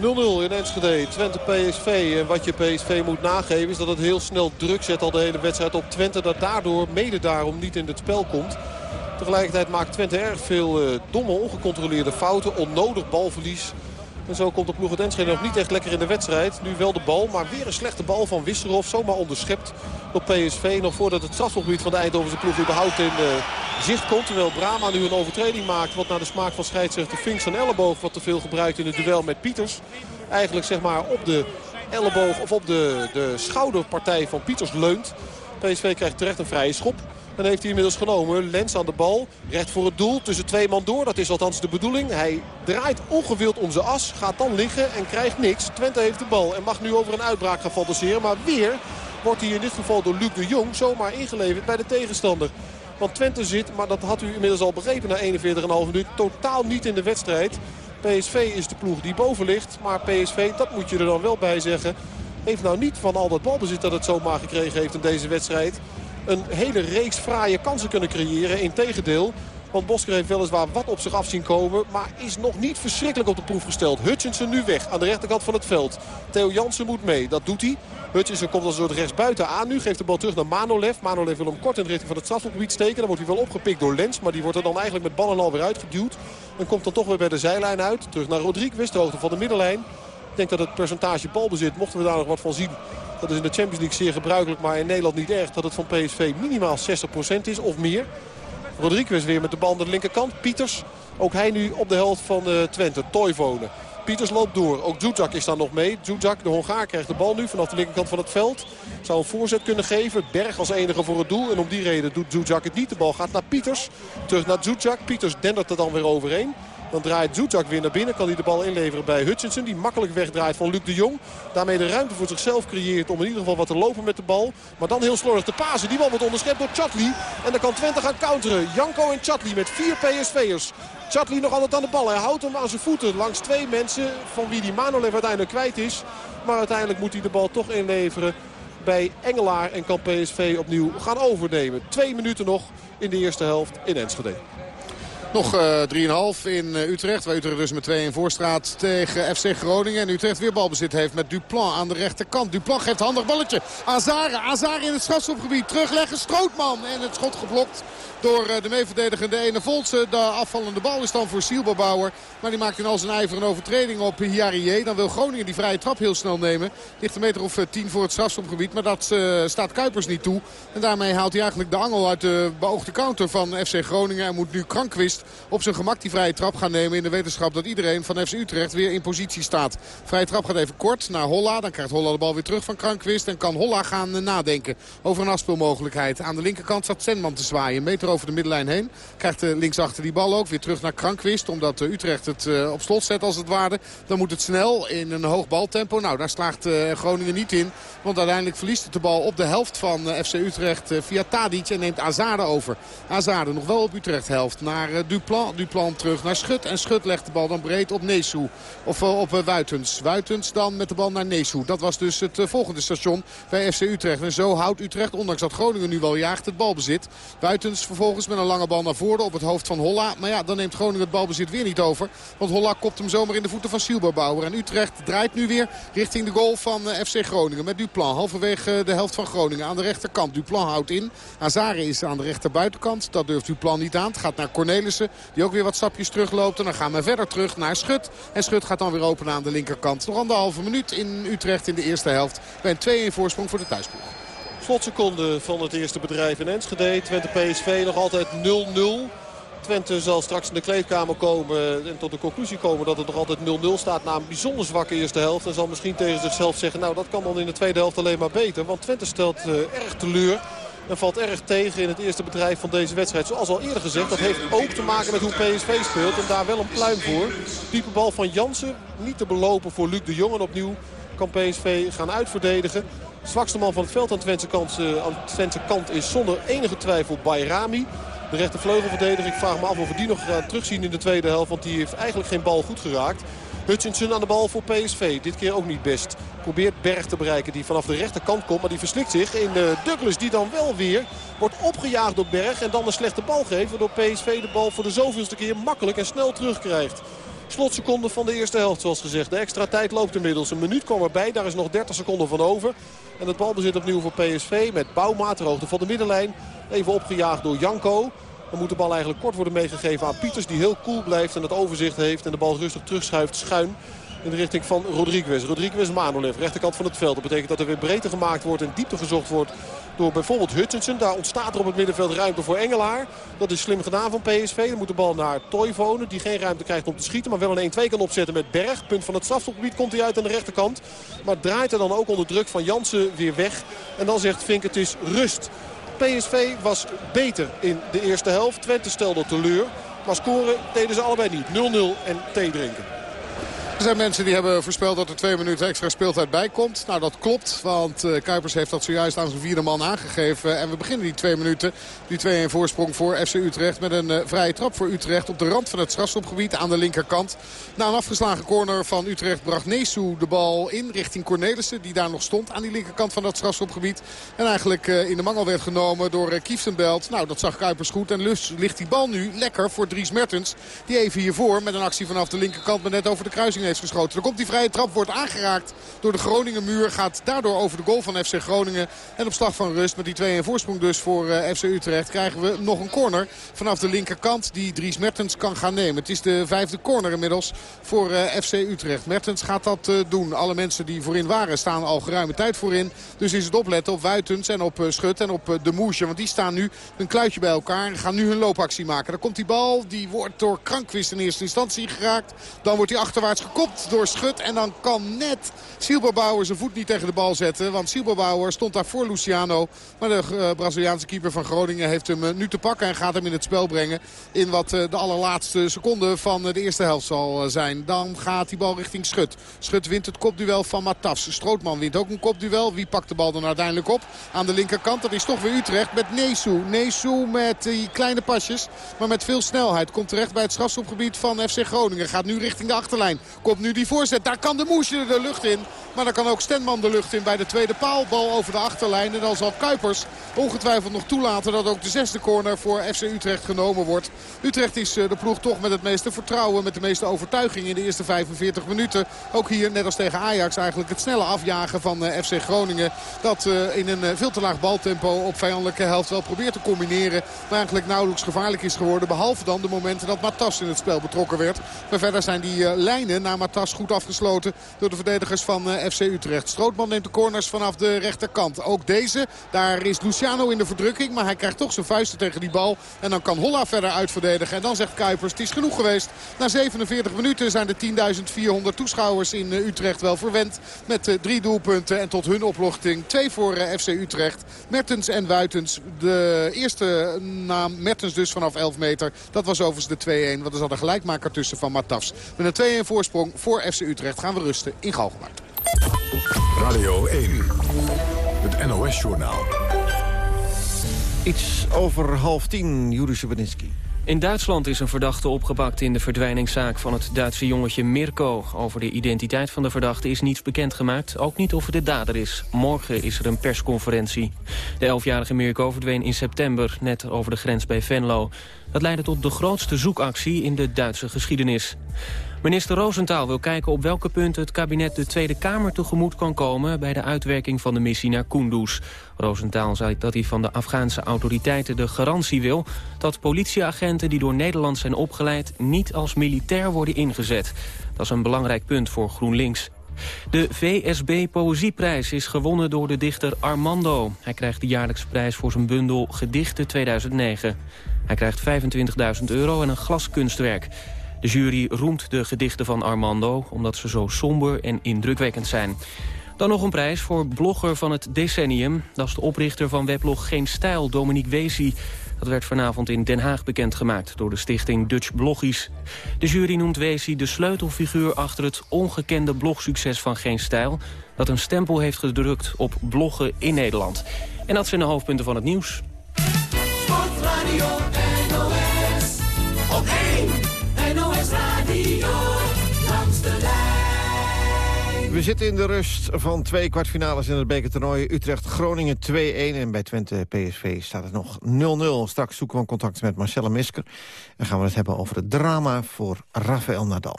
0-0 in Enschede, Twente PSV. En wat je PSV moet nageven is dat het heel snel druk zet al de hele wedstrijd op Twente. Dat daardoor, mede daarom, niet in het spel komt. Tegelijkertijd maakt Twente erg veel uh, domme, ongecontroleerde fouten. Onnodig balverlies. En zo komt de ploeg het Enschede nog niet echt lekker in de wedstrijd. Nu wel de bal, maar weer een slechte bal van Wisserov. Zomaar onderschept op PSV. Nog voordat het strafschopgebied van de Eindhovense ploeg überhaupt in uh, zicht komt. Terwijl Brama nu een overtreding maakt. Wat naar de smaak van scheidsrechter Finks zijn elleboog. Wat te veel gebruikt in het duel met Pieters. Eigenlijk zeg maar op de elleboog of op de, de schouderpartij van Pieters leunt. PSV krijgt terecht een vrije schop. Dan heeft hij inmiddels genomen. Lens aan de bal. Recht voor het doel. Tussen twee man door. Dat is althans de bedoeling. Hij draait ongewild om zijn as. Gaat dan liggen en krijgt niks. Twente heeft de bal en mag nu over een uitbraak gaan fantaseren. Maar weer wordt hij in dit geval door Luc de Jong zomaar ingeleverd bij de tegenstander. Want Twente zit, maar dat had u inmiddels al begrepen na 41,5 minuut, totaal niet in de wedstrijd. PSV is de ploeg die boven ligt. Maar PSV, dat moet je er dan wel bij zeggen, heeft nou niet van al dat balbezit dat het zomaar gekregen heeft in deze wedstrijd een hele reeks fraaie kansen kunnen creëren. Integendeel, want Bosker heeft weliswaar wat op zich af zien komen. Maar is nog niet verschrikkelijk op de proef gesteld. Hutchinson nu weg aan de rechterkant van het veld. Theo Jansen moet mee. Dat doet hij. Hutchinson komt als een soort rechtsbuiten aan nu. Geeft de bal terug naar Manolev. Manolev wil hem kort in de richting van het strafgebied steken. Dan wordt hij wel opgepikt door Lens. Maar die wordt er dan eigenlijk met ballen al weer uitgeduwd. En komt dan toch weer bij de zijlijn uit. Terug naar Rodriguez, de hoogte van de middenlijn. Ik denk dat het percentage balbezit, mochten we daar nog wat van zien... Dat is in de Champions League zeer gebruikelijk, maar in Nederland niet erg. Dat het van PSV minimaal 60% is of meer. Rodriguez weer met de bal aan de linkerkant. Pieters, ook hij nu op de helft van uh, Twente. Toivonen. Pieters loopt door. Ook Zuzak is daar nog mee. Zuzak, de Hongaar, krijgt de bal nu vanaf de linkerkant van het veld. Zou een voorzet kunnen geven. Berg als enige voor het doel. En om die reden doet Zuzak het niet. De bal gaat naar Pieters. Terug naar Zuzak. Pieters dendert er dan weer overheen. Dan draait Zuzak weer naar binnen. Kan hij de bal inleveren bij Hutchinson. Die makkelijk wegdraait van Luc de Jong. Daarmee de ruimte voor zichzelf creëert om in ieder geval wat te lopen met de bal. Maar dan heel slordig te pasen. Die bal wordt onderschept door Chatli. En dan kan Twente gaan counteren. Janko en Chatli met vier PSV'ers. Chatli nog altijd aan de bal. Hij houdt hem aan zijn voeten langs twee mensen van wie die Manolev uiteindelijk kwijt is. Maar uiteindelijk moet hij de bal toch inleveren bij Engelaar. En kan PSV opnieuw gaan overnemen. Twee minuten nog in de eerste helft in Enschede. Nog uh, 3,5 in uh, Utrecht. Waar Utrecht dus met 2 in voorstraat tegen FC Groningen. En Utrecht weer balbezit heeft met Duplan aan de rechterkant. Duplan geeft handig balletje. Azare. Azare in het strafschopgebied. Terugleggen. Strootman. En het schot geblokt door uh, de meeverdedigende ene Voltse. De afvallende bal is dan voor Sielbabauer. Maar die maakt in al zijn ijver een overtreding op Hiarie. Dan wil Groningen die vrije trap heel snel nemen. Ligt een meter of 10 voor het strafschopgebied. Maar dat staat Kuipers niet toe. En daarmee haalt hij eigenlijk de angel uit de beoogde counter van FC Groningen. En moet nu Krankwist op zijn gemak die vrije trap gaan nemen. In de wetenschap dat iedereen van FC Utrecht weer in positie staat. Vrije trap gaat even kort naar Holla. Dan krijgt Holla de bal weer terug van Krankwist. En kan Holla gaan nadenken over een afspeelmogelijkheid. Aan de linkerkant staat Zenman te zwaaien. Meter over de middenlijn heen. Krijgt linksachter die bal ook weer terug naar Krankwist. Omdat Utrecht het op slot zet als het ware. Dan moet het snel in een hoog baltempo. Nou, daar slaagt Groningen niet in. Want uiteindelijk verliest het de bal op de helft van FC Utrecht via Tadic. En neemt Azade over. Azade nog wel op Utrecht helft. Naar Duplan. Duplan terug naar Schut. En Schut legt de bal dan breed op Nesu. Of op Wuitens. Wuitens dan met de bal naar Nesu. Dat was dus het volgende station bij FC Utrecht. En zo houdt Utrecht, ondanks dat Groningen nu wel jaagt, het balbezit. Buitens vervolgens met een lange bal naar voren op het hoofd van Holla. Maar ja, dan neemt Groningen het balbezit weer niet over. Want Holla kopt hem zomaar in de voeten van Silberbouwer. En Utrecht draait nu weer richting de goal van eh, FC Groningen. Met Duplan halverwege eh, de helft van Groningen aan de rechterkant. Duplan houdt in. Azare is aan de rechterbuitenkant. Dat durft Duplan niet aan. Het gaat naar Cornelissen. Die ook weer wat stapjes terugloopt. En dan gaan we verder terug naar Schut. En Schut gaat dan weer open aan de linkerkant. Nog anderhalve minuut in Utrecht in de eerste helft. Bij een 2-1 voorsprong voor de thuisploeg. Slotseconde van het eerste bedrijf in Enschede. Twente PSV nog altijd 0-0. Twente zal straks in de kleedkamer komen en tot de conclusie komen dat het nog altijd 0-0 staat na een bijzonder zwakke eerste helft. En zal misschien tegen zichzelf zeggen, nou dat kan dan in de tweede helft alleen maar beter. Want Twente stelt uh, erg teleur. En valt erg tegen in het eerste bedrijf van deze wedstrijd. Zoals al eerder gezegd, dat heeft ook te maken met hoe PSV speelt. En daar wel een pluim voor. Diepe bal van Jansen, niet te belopen voor Luc de Jong. En opnieuw kan PSV gaan uitverdedigen. Zwakste man van het veld aan Twentse kant, uh, aan kant is zonder enige twijfel Bayrami. De rechtervleugelverdediger, ik vraag me af of we die nog gaan terugzien in de tweede helft. Want die heeft eigenlijk geen bal goed geraakt. Hutchinson aan de bal voor PSV. Dit keer ook niet best. Probeert Berg te bereiken die vanaf de rechterkant komt. Maar die verslikt zich in de Douglas die dan wel weer wordt opgejaagd door Berg. En dan een slechte bal geeft. Waardoor PSV de bal voor de zoveelste keer makkelijk en snel terugkrijgt. Slotseconde van de eerste helft zoals gezegd. De extra tijd loopt inmiddels. Een minuut kwam erbij. Daar is nog 30 seconden van over. En het balbezit opnieuw voor PSV met Bouma hoogte van de middenlijn. Even opgejaagd door Janko. Dan moet de bal eigenlijk kort worden meegegeven aan Pieters. Die heel cool blijft en het overzicht heeft. En de bal rustig terugschuift schuin in de richting van Rodriguez. Rodriguez Manolev, rechterkant van het veld. Dat betekent dat er weer breedte gemaakt wordt en diepte gezocht wordt door bijvoorbeeld Hutchinson. Daar ontstaat er op het middenveld ruimte voor Engelaar. Dat is slim gedaan van PSV. Dan moet de bal naar Toivonen, die geen ruimte krijgt om te schieten. Maar wel een 1-2 kan opzetten met Berg. Punt van het strafstopgebied komt hij uit aan de rechterkant. Maar draait er dan ook onder druk van Jansen weer weg. En dan zegt Vink het is rust. PSV was beter in de eerste helft. Twente stelde teleur. Maar scoren deden ze allebei niet. 0-0 en thee drinken. Er zijn mensen die hebben voorspeld dat er twee minuten extra speeltijd bij komt. Nou, dat klopt, want uh, Kuipers heeft dat zojuist aan zijn vierde man aangegeven. En we beginnen die twee minuten, die 2-1 voorsprong voor FC Utrecht... met een uh, vrije trap voor Utrecht op de rand van het strafstopgebied aan de linkerkant. Na een afgeslagen corner van Utrecht bracht Nesu de bal in richting Cornelissen... die daar nog stond aan die linkerkant van dat strafstopgebied. En eigenlijk uh, in de mangel werd genomen door Kieftenbelt. Nou, dat zag Kuipers goed. En lust ligt die bal nu lekker voor Dries Mertens. Die even hiervoor met een actie vanaf de linkerkant... maar net over de kruising heeft geschoten. Dan komt die vrije trap, wordt aangeraakt door de Groningen muur. Gaat daardoor over de goal van FC Groningen. En op slag van rust met die 2-1 voorsprong dus voor uh, FC Utrecht... krijgen we nog een corner vanaf de linkerkant die Dries Mertens kan gaan nemen. Het is de vijfde corner inmiddels voor uh, FC Utrecht. Mertens gaat dat uh, doen. Alle mensen die voorin waren staan al geruime tijd voorin. Dus is het opletten op Wuitens en op Schut en op de Moesje. Want die staan nu een kluitje bij elkaar en gaan nu hun loopactie maken. Dan komt die bal, die wordt door Krankwist in eerste instantie geraakt. Dan wordt hij achterwaarts gekopt door Schut. En dan kan net Silberbauer zijn voet niet tegen de bal zetten. Want Silberbauer stond daar voor Luciano. Maar de uh, Braziliaanse keeper van Groningen heeft hem uh, nu te pakken. En gaat hem in het spel brengen. In wat uh, de allerlaatste seconde van de eerste helft zal zijn. Dan gaat die bal richting Schut. Schut wint het kopduel van Matafs. Strootman wint ook een kopduel. Wie pakt de bal dan uiteindelijk op? Aan de linkerkant. Dat is toch weer Utrecht met Nesu. Nesu met die kleine pasjes. Maar met veel snelheid. Komt terecht bij het strafschopgebied van FC Groningen. Gaat nu richting de achterlijn. Komt nu die voorzet. Daar kan de Moesje de lucht in. Maar dan kan ook Stenman de lucht in bij de tweede paal. Bal over de achterlijn. En dan zal Kuipers ongetwijfeld nog toelaten dat ook de zesde corner voor FC Utrecht genomen wordt. Utrecht is eh, de ploeg toch met het meeste vertrouwen. Met de meeste overtuiging in de eerste 45 minuten. Ook hier, net als tegen Ajax, eigenlijk het snelle afjagen van eh, FC Groningen. Dat eh, in een veel te laag baltempo op vijandelijke helft wel probeert te combineren. Maar eigenlijk nauwelijks gevaarlijk is geworden. Behalve dan de momenten dat Matas in het spel betrokken werd. Maar verder zijn die lijnen, Matas goed afgesloten door de verdedigers van FC Utrecht. Strootman neemt de corners vanaf de rechterkant. Ook deze. Daar is Luciano in de verdrukking. Maar hij krijgt toch zijn vuisten tegen die bal. En dan kan Holla verder uitverdedigen. En dan zegt Kuipers, het is genoeg geweest. Na 47 minuten zijn de 10.400 toeschouwers in Utrecht wel verwend. Met drie doelpunten en tot hun oplochting twee voor FC Utrecht. Mertens en Wuitens. De eerste naam Mertens dus vanaf 11 meter. Dat was overigens de 2-1. Want er zat een gelijkmaker tussen van Matafs. Met een 2-1 voorsprong voor FC Utrecht gaan we rusten in Galgenwaard. Radio 1. Het NOS-journaal. Iets over half tien, Juri Subinski. In Duitsland is een verdachte opgepakt in de verdwijningszaak van het Duitse jongetje Mirko. Over de identiteit van de verdachte is niets bekendgemaakt, ook niet of het de dader is. Morgen is er een persconferentie. De elfjarige Mirko verdween in september, net over de grens bij Venlo. Dat leidde tot de grootste zoekactie in de Duitse geschiedenis. Minister Roosentaal wil kijken op welke punten het kabinet de Tweede Kamer tegemoet kan komen bij de uitwerking van de missie naar Kunduz. Roosentaal zei dat hij van de Afghaanse autoriteiten de garantie wil dat politieagenten die door Nederland zijn opgeleid niet als militair worden ingezet. Dat is een belangrijk punt voor GroenLinks. De VSB Poëzieprijs is gewonnen door de dichter Armando. Hij krijgt de jaarlijkse prijs voor zijn bundel Gedichten 2009. Hij krijgt 25.000 euro en een glaskunstwerk. De jury roemt de gedichten van Armando omdat ze zo somber en indrukwekkend zijn. Dan nog een prijs voor blogger van het decennium. Dat is de oprichter van weblog Geen Stijl, Dominique Wezi. Dat werd vanavond in Den Haag bekendgemaakt door de stichting Dutch Bloggies. De jury noemt Wezi de sleutelfiguur achter het ongekende blogsucces van Geen Stijl... dat een stempel heeft gedrukt op bloggen in Nederland. En dat zijn de hoofdpunten van het nieuws. Sportradio We zitten in de rust van twee kwartfinales in het bekertoernooi. Utrecht-Groningen 2-1 en bij Twente-PSV staat het nog 0-0. Straks zoeken we contact met Marcelle Misker. En gaan we het hebben over het drama voor Rafael Nadal.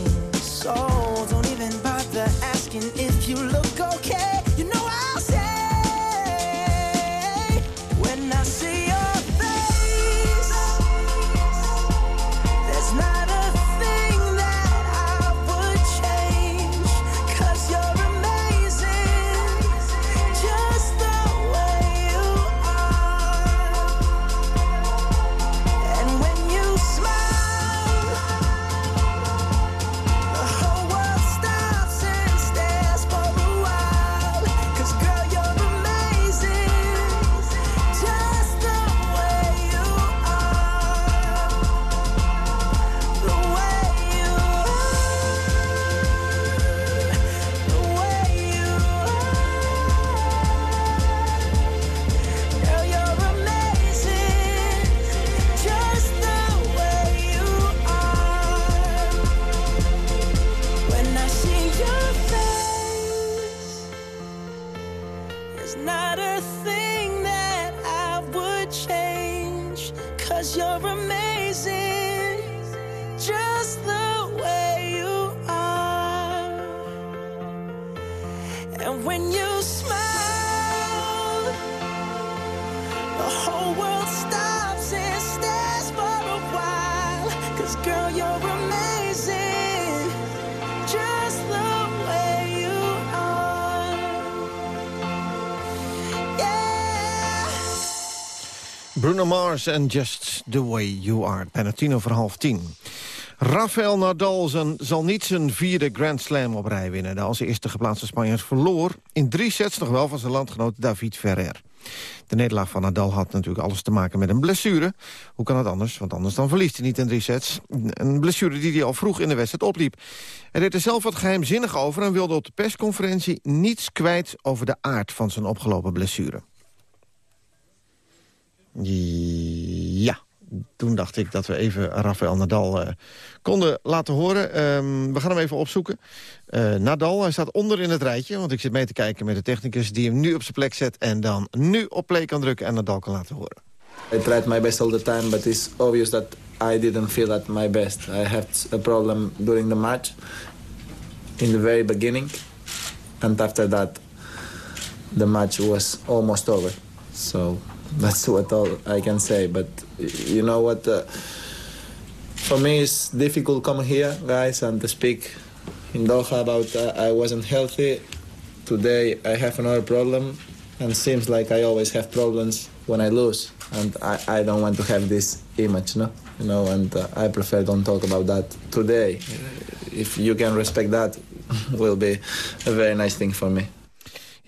Bruno Mars en Just the Way You Are. Bijna tien over half tien. Rafael Nadal zal niet zijn vierde Grand Slam op rij winnen. De als eerste geplaatste Spanjaard verloor in drie sets nog wel van zijn landgenoot David Ferrer. De nederlaag van Nadal had natuurlijk alles te maken met een blessure. Hoe kan het anders? Want anders dan verliest hij niet in drie sets. Een blessure die hij al vroeg in de wedstrijd opliep. Hij deed er zelf wat geheimzinnig over... en wilde op de persconferentie niets kwijt over de aard van zijn opgelopen blessure. Ja, toen dacht ik dat we even Rafael Nadal eh, konden laten horen. Ehm, we gaan hem even opzoeken. Eh, Nadal, hij staat onder in het rijtje, want ik zit mee te kijken met de technicus... die hem nu op zijn plek zet en dan nu op play kan drukken en Nadal kan laten horen. I tried my best all the time, but it's obvious that I didn't feel at my best. I had a problem during the match, in the very beginning, and after that, the match was almost over. So that's what all I can say. But you know what? Uh, for me, it's difficult coming here, guys, and to speak in Doha about uh, I wasn't healthy. Today I have another problem, and seems like I always have problems when I lose, and I, I don't want to have this image, no, you know, and uh, I prefer don't talk about that today. If you can respect that, will be a very nice thing for me.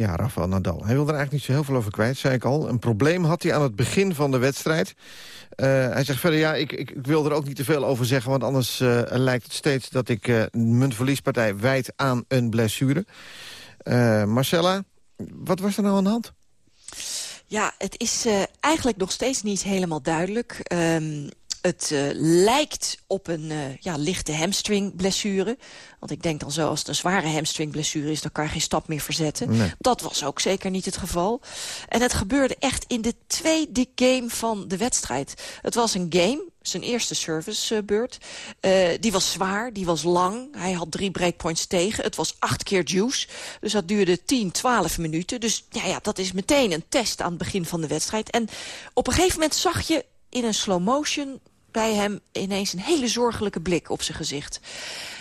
Ja, Rafael Nadal. Hij wilde er eigenlijk niet zo heel veel over kwijt, zei ik al. Een probleem had hij aan het begin van de wedstrijd. Uh, hij zegt verder, ja, ik, ik, ik, wil er ook niet te veel over zeggen... want anders uh, lijkt het steeds dat ik uh, mijn verliespartij wijd aan een blessure. Marcella, wat was er nou aan de hand? Ja, het is eigenlijk nog steeds niet helemaal duidelijk... Um, het uh, lijkt op een uh, ja, lichte hamstringblessure. Want ik denk dan zo, als het een zware hamstringblessure is... dan kan je geen stap meer verzetten. Nee. Dat was ook zeker niet het geval. En het gebeurde echt in de tweede game van de wedstrijd. Het was een game, zijn eerste servicebeurt. Uh, die was zwaar, die was lang. Hij had drie breakpoints tegen. Het was acht keer juice. Dus dat duurde 10, 12 minuten. Dus ja, ja, dat is meteen een test aan het begin van de wedstrijd. En op een gegeven moment zag je in een slow motion bij hem ineens een hele zorgelijke blik op zijn gezicht.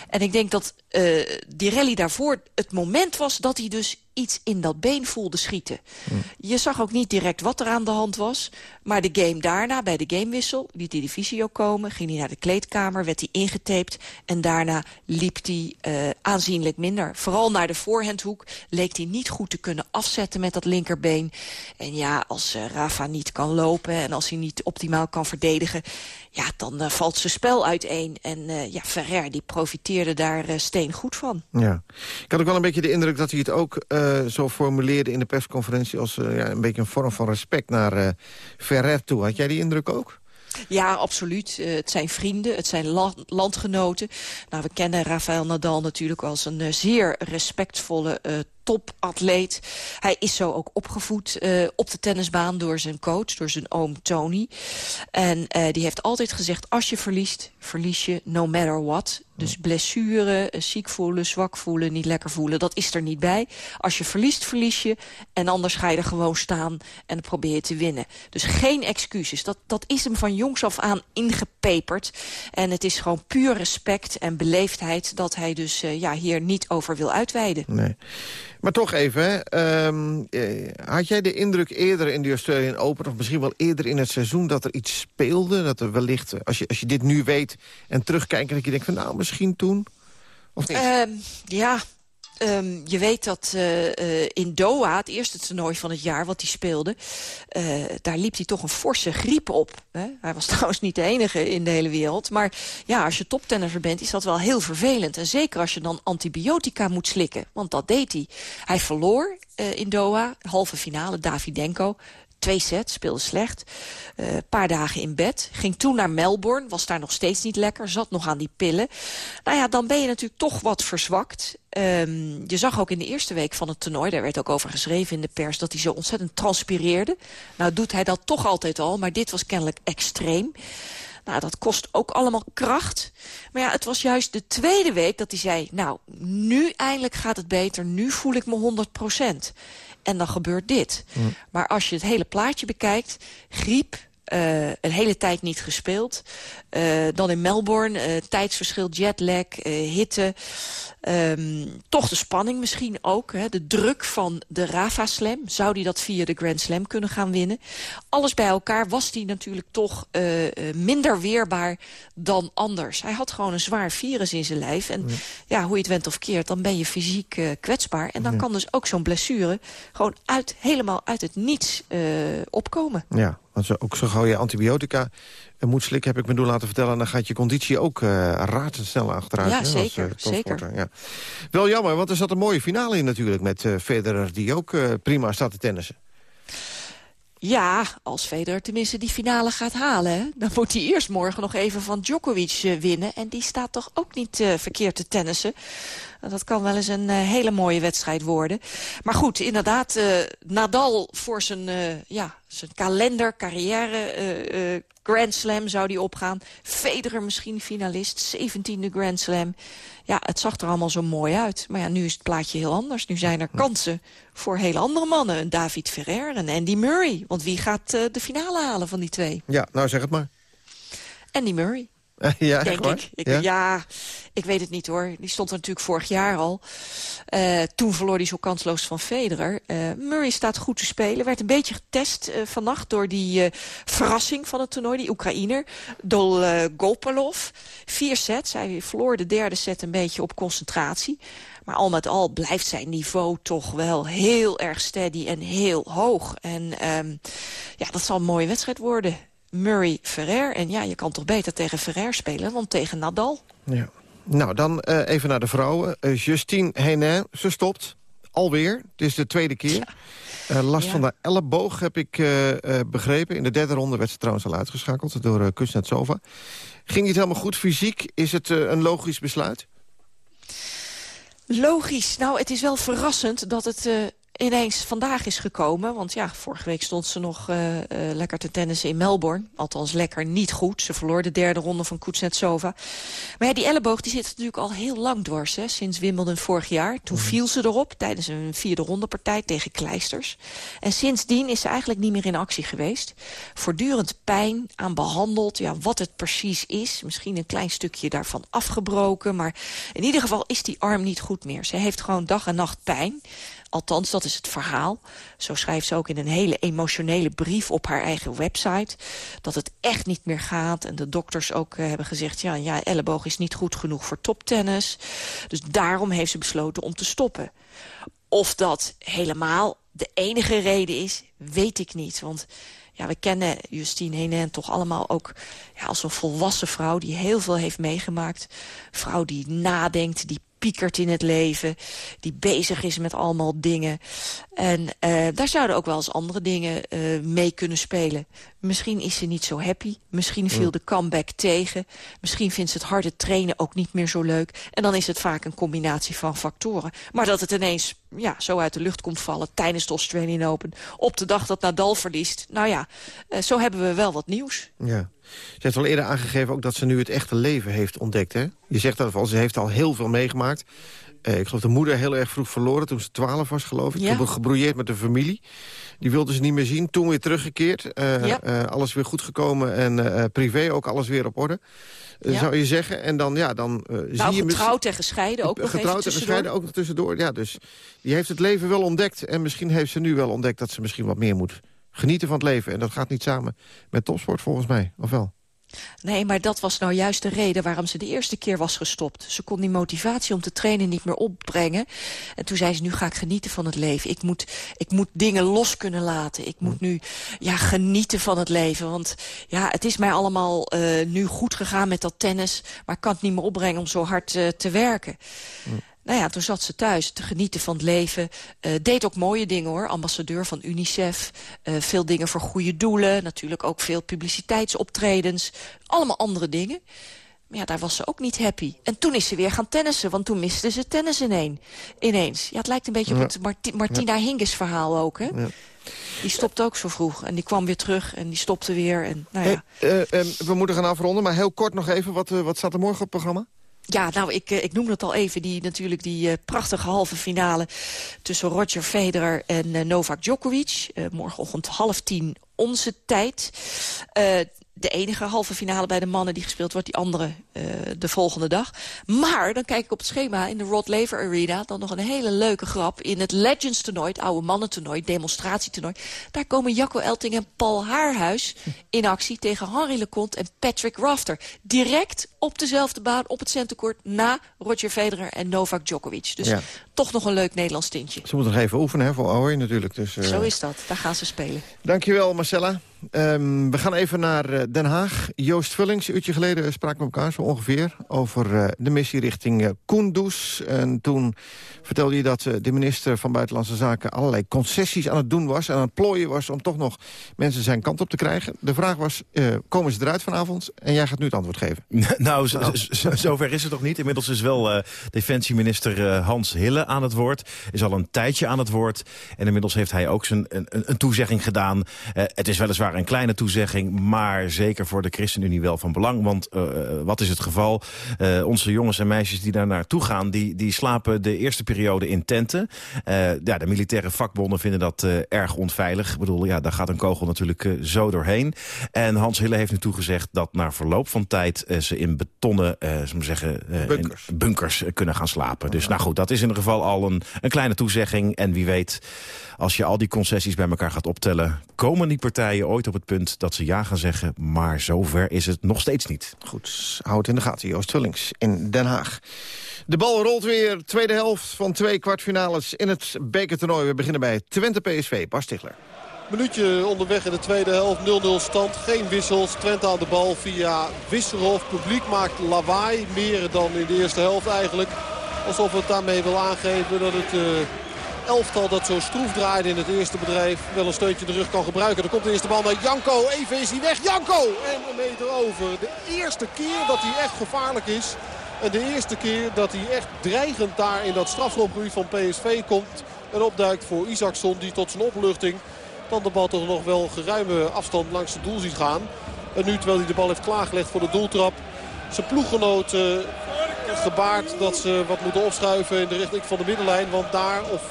En ik denk dat uh, die rally daarvoor het moment was dat hij dus iets in dat been voelde schieten. Hm. Je zag ook niet direct wat er aan de hand was. Maar de game daarna, bij de gamewissel, liet hij de visio komen... ging hij naar de kleedkamer, werd hij ingetaped... en daarna liep hij uh, aanzienlijk minder. Vooral naar de voorhandhoek leek hij niet goed te kunnen afzetten met dat linkerbeen. En ja, als uh, Rafa niet kan lopen en als hij niet optimaal kan verdedigen... ja, dan uh, valt zijn spel uiteen. En ja, Ferrer die daar steen goed van. Ja. Ik had ook wel een beetje de indruk dat hij het ook uh, zo formuleerde in de persconferentie... als uh, ja, een beetje een vorm van respect naar uh, Ferrer toe. Had jij die indruk ook? Ja, absoluut. Uh, het zijn vrienden, het zijn la landgenoten. Nou, we kennen Rafael Nadal natuurlijk als een uh, zeer respectvolle uh, topatleet. Hij is zo ook opgevoed uh, op de tennisbaan door zijn coach, door zijn oom Tony. En uh, die heeft altijd gezegd, als je verliest, verlies je no matter what. Dus blessure, ziek voelen, zwak voelen, niet lekker voelen, dat is er niet bij. Als je verliest, verlies je. En anders ga je er gewoon staan en probeer je te winnen. Dus geen excuses. Dat, dat is hem van jongs af aan ingepeperd. En het is gewoon puur respect en beleefdheid... dat hij dus uh, ja, hier niet over wil uitweiden. Nee. Maar toch even, um, had jij de indruk eerder in de Australian Open... of misschien wel eerder in het seizoen dat er iets speelde? Dat er wellicht, als je, als je dit nu weet en terugkijkt... dat je denkt van nou, misschien toen? Of? Um, ja, Um, je weet dat uh, uh, in Doha, het eerste toernooi van het jaar wat hij speelde... Uh, daar liep hij toch een forse griep op. Hè? Hij was trouwens niet de enige in de hele wereld. Maar ja, als je toptennisser bent, is dat wel heel vervelend. En zeker als je dan antibiotica moet slikken. Want dat deed hij. Hij verloor in Doha, halve finale, Davidenko twee sets, speelde slecht. Een uh, paar dagen in bed. Ging toen naar Melbourne, was daar nog steeds niet lekker. Zat nog aan die pillen. Nou ja, dan ben je natuurlijk toch wat verzwakt. Um, je zag ook in de eerste week van het toernooi... daar werd ook over geschreven in de pers... dat hij zo ontzettend transpireerde. Nou doet hij dat toch altijd al, maar dit was kennelijk extreem. Nou, dat kost ook allemaal kracht. Maar ja, het was juist de tweede week dat hij zei... nou, nu eindelijk gaat het beter, nu voel ik me 100 procent. En dan gebeurt dit. Maar als je het hele plaatje bekijkt... griep, uh, een hele tijd niet gespeeld. Uh, dan in Melbourne, uh, tijdsverschil, jetlag, hitte. Um, toch de spanning misschien ook. Hè, de druk van de Rafa Slam. Zou hij dat via de Grand Slam kunnen gaan winnen? Alles bij elkaar was hij natuurlijk toch minder weerbaar dan anders. Hij had gewoon een zwaar virus in zijn lijf. En ja, ja hoe je het went of keert, dan ben je fysiek kwetsbaar. En dan ja. kan dus ook zo'n blessure gewoon uit, helemaal uit het niets opkomen. Ja, want zo, ook zo gauw je antibiotica moet slikken, heb ik me doen laten vertellen... dan gaat je conditie ook uh, razendsnel achteruit. Ja, hè, zeker. Als, uh, zeker. Ja. Wel jammer, want er zat een mooie finale in natuurlijk... met uh, Federer, die ook prima staat te tennissen. Ja, als Federer tenminste die finale gaat halen... Hè? dan moet hij eerst morgen nog even van Djokovic winnen. En die staat toch ook niet verkeerd te tennissen. Dat kan wel eens een uh, hele mooie wedstrijd worden. Maar goed, inderdaad, uh, Nadal voor zijn, uh, ja, zijn kalender, carrière, Grand Slam zou die opgaan. Federer misschien finalist, 17e Grand Slam. Ja, het zag er allemaal zo mooi uit. Maar ja, nu is het plaatje heel anders. Nu zijn er kansen voor hele andere mannen. Een David Ferrer en Andy Murray. Want wie gaat de finale halen van die twee? Ja, nou zeg het maar. Andy Murray. Ja, denk ik. ik ja? ja? ik weet het niet hoor. Die stond er natuurlijk vorig jaar al. Uh, toen verloor hij zo kansloos van Federer. Uh, Murray staat goed te spelen. Werd een beetje getest uh, vannacht door die verrassing van het toernooi. Die Oekraïner, Dol Gopalov. Vier sets. Hij verloor de derde set een beetje op concentratie. Maar al met al blijft zijn niveau toch wel heel erg steady en heel hoog. En um, ja, dat zal een mooie wedstrijd worden. Murray Ferrer. En ja, je kan toch beter tegen Ferrer spelen dan tegen Nadal. Ja. Nou, dan uh, even naar de vrouwen. Uh, Justine Henin, ze stopt. Alweer. Het is de tweede keer. Ja. Uh, last ja. van de elleboog heb ik begrepen. In de derde ronde werd ze trouwens al uitgeschakeld door uh, Kuznetsova. Ging niet helemaal goed fysiek? Is het een logisch besluit? Logisch. Nou, het is wel verrassend dat het ineens vandaag is gekomen. Want ja, vorige week stond ze nog uh, uh, lekker te tennissen in Melbourne. Althans lekker niet goed. Ze verloor de derde ronde van Kuznetsova. Maar ja, die elleboog die zit natuurlijk al heel lang dwars. Hè, sinds Wimbledon vorig jaar. Toen mm. viel ze erop tijdens een vierde ronde partij tegen Kleisters. En sindsdien is ze eigenlijk niet meer in actie geweest. Voortdurend pijn, aan behandeld. Ja, wat het precies is. Misschien een klein stukje daarvan afgebroken. Maar in ieder geval is die arm niet goed meer. Ze heeft gewoon dag en nacht pijn. Althans, dat is het verhaal. Zo schrijft ze ook in een hele emotionele brief op haar eigen website. Dat het echt niet meer gaat. En de dokters ook uh, hebben gezegd... ja, ja, elleboog is niet goed genoeg voor toptennis. Dus daarom heeft ze besloten om te stoppen. Of dat helemaal de enige reden is, weet ik niet. Want ja, we kennen Justine Henin toch allemaal ook ja, als een volwassen vrouw... die heel veel heeft meegemaakt. Vrouw die nadenkt, die piekert in het leven. Die bezig is met allemaal dingen. En uh, daar zouden ook wel eens andere dingen uh, mee kunnen spelen. Misschien is ze niet zo happy. Misschien viel de comeback tegen. Misschien vindt ze het harde trainen ook niet meer zo leuk. En dan is het vaak een combinatie van factoren. Maar dat het ineens ja, zo uit de lucht komt vallen tijdens de Australian Open... op de dag dat Nadal verliest. Nou ja, uh, zo hebben we wel wat nieuws. Ja. Ze heeft al eerder aangegeven ook dat ze nu het echte leven heeft ontdekt. Hè? Je zegt dat al, ze heeft al heel veel meegemaakt. Uh, ik geloof de moeder heel erg vroeg verloren toen ze twaalf was, geloof ik. Ja. Toen gebroeierd met de familie. Die wilde ze niet meer zien. Toen weer teruggekeerd. Uh, ja. uh, alles weer goed gekomen en privé ook alles weer op orde. Ja. Zou je zeggen. En dan, ja, dan nou, zie je... getrouwd en gescheiden ook nog Getrouwd en gescheiden ook nog tussendoor. Ja, dus die heeft het leven wel ontdekt. En misschien heeft ze nu wel ontdekt dat ze misschien wat meer moet genieten van het leven. En dat gaat niet samen met topsport volgens mij, of wel? Nee, maar dat was nou juist de reden waarom ze de eerste keer was gestopt. Ze kon die motivatie om te trainen niet meer opbrengen. En toen zei ze, nu ga ik genieten van het leven. Ik moet, ik moet dingen los kunnen laten. Ik moet nu ja, genieten van het leven. Want ja, het is mij allemaal uh, nu goed gegaan met dat tennis. Maar ik kan het niet meer opbrengen om zo hard uh, te werken. Mm. Nou ja, toen zat ze thuis te genieten van het leven. Uh, deed ook mooie dingen hoor. Ambassadeur van UNICEF. Uh, veel dingen voor goede doelen. Natuurlijk ook veel publiciteitsoptredens. Allemaal andere dingen. Maar ja, daar was ze ook niet happy. En toen is ze weer gaan tennissen, want toen miste ze tennis ineen, ineens. Ja, het lijkt een beetje op het Marti- Martina Hingis verhaal ook, hè? Die stopte ook zo vroeg en die kwam weer terug en die stopte weer. En, nou ja. Hey, eh, eh, we moeten gaan afronden, maar heel kort nog even. Wat, eh, wat staat er morgen op het programma? Ja, nou, ik, eh, ik noemde het al even. Die, natuurlijk die eh, prachtige halve finale tussen Roger Federer en eh, Novak Djokovic. Morgenochtend half tien onze tijd. De enige halve finale bij de mannen die gespeeld wordt. Die andere eh, de volgende dag. Maar dan kijk ik op het schema in de Rod Laver Arena. Dan nog een hele leuke grap. In het Legends toernooi, het oude mannentoernooi, demonstratietoernooi. Daar komen Jacco Elting en Paul Haarhuis in actie tegen Henri Leconte en Patrick Rafter. Direct op dezelfde baan op het centercourt na Roger Federer en Novak Djokovic. Dus Ja. toch nog een leuk Nederlands tintje. Ze moeten nog even oefenen hè, voor Ahoy natuurlijk. Dus, eh, Zo is dat, daar gaan ze spelen. Dankjewel Marcella. Ehm, we gaan even naar eh, Den Haag. Joost Vullings, een uurtje geleden spraken we elkaar zo ongeveer... over eh, de missie richting eh Kunduz. En toen vertelde je dat eh, de minister van Buitenlandse Zaken... allerlei concessies aan het doen was en aan het plooien was... om toch nog mensen zijn kant op te krijgen. De vraag was, eh, komen ze eruit vanavond? En jij gaat nu het antwoord geven. Nou, zo- zo- zover is het nog niet. Inmiddels is wel eh, defensieminister eh, Hans Hille aan het woord. Is al een tijdje aan het woord. En inmiddels heeft hij ook zijn, een, een, toezegging gedaan. Eh, het is weliswaar een kleine toezegging, maar zeker voor de ChristenUnie wel van belang. Want eh, wat is het geval? Eh, onze jongens en meisjes die daar naartoe gaan, die, die slapen de eerste periode in tenten. Eh, ja, de militaire vakbonden vinden dat eh, erg onveilig. Ik bedoel, ja, daar gaat een kogel natuurlijk eh, zo doorheen. En Hans Hille heeft nu toegezegd dat na verloop van tijd eh, ze in betonnen, eh zeggen, eh, Bunkers. bunkers eh, kunnen gaan slapen. Dus nou goed, dat is in ieder geval al een, een kleine toezegging. En wie weet, als je al die concessies bij elkaar gaat optellen... komen die partijen ooit op het punt dat ze ja gaan zeggen. Maar zover is het nog steeds niet. Goed, hou het in de gaten. Joost Vullings in Den Haag. De bal rolt weer. Tweede helft van twee kwartfinales in het bekertoernooi. We beginnen bij Twente PSV. Bas Stigler. Minuutje onderweg in de tweede helft. 0-0 stand. Geen wissels. Twente aan de bal via Wisserhof. Publiek maakt lawaai. Meer dan in de eerste helft eigenlijk. Alsof het daarmee wil aangeven dat het eh, elftal dat zo stroef draaide in het eerste bedrijf... wel een steuntje de rug kan gebruiken. Er komt de eerste bal naar Janko. Even is hij weg. Janko! En een meter over. De eerste keer dat hij echt gevaarlijk is. En de eerste keer dat hij echt dreigend daar in dat strafschopgebied van PSV komt. En opduikt voor Isaacson die tot zijn opluchting dan de bal toch nog wel geruime afstand langs het doel ziet gaan. En nu terwijl hij de bal heeft klaargelegd voor de doeltrap. Zijn ploeggenoot eh, gebaard dat ze wat moeten opschuiven in de richting van de middenlijn. Want daar of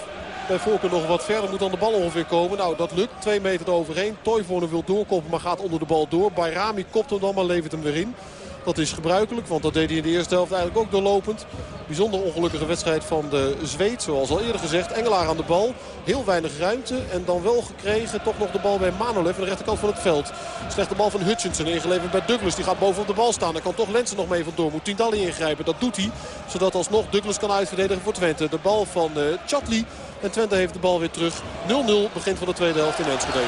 bij voorkeur nog wat verder moet dan de bal ongeveer komen. Nou dat lukt. Twee meter eroverheen. Toivonen wil doorkoppen maar gaat onder de bal door. Bayrami kopt hem dan maar levert hem weer in. Dat is gebruikelijk, want dat deed hij in de eerste helft eigenlijk ook doorlopend. Bijzonder ongelukkige wedstrijd van de Zweed, zoals al eerder gezegd. Engelaar aan de bal, heel weinig ruimte en dan wel gekregen toch nog de bal bij Manolev aan de rechterkant van het veld. Slechte bal van Hutchinson ingeleverd bij Douglas, die gaat bovenop de bal staan. Daar kan toch Lensen nog mee vandoor, moet Tindalli ingrijpen. Dat doet hij, zodat alsnog Douglas kan uitverdedigen voor Twente. De bal van uh, Chatli en Twente heeft de bal weer terug. 0-0 begint van de tweede helft in Enschede.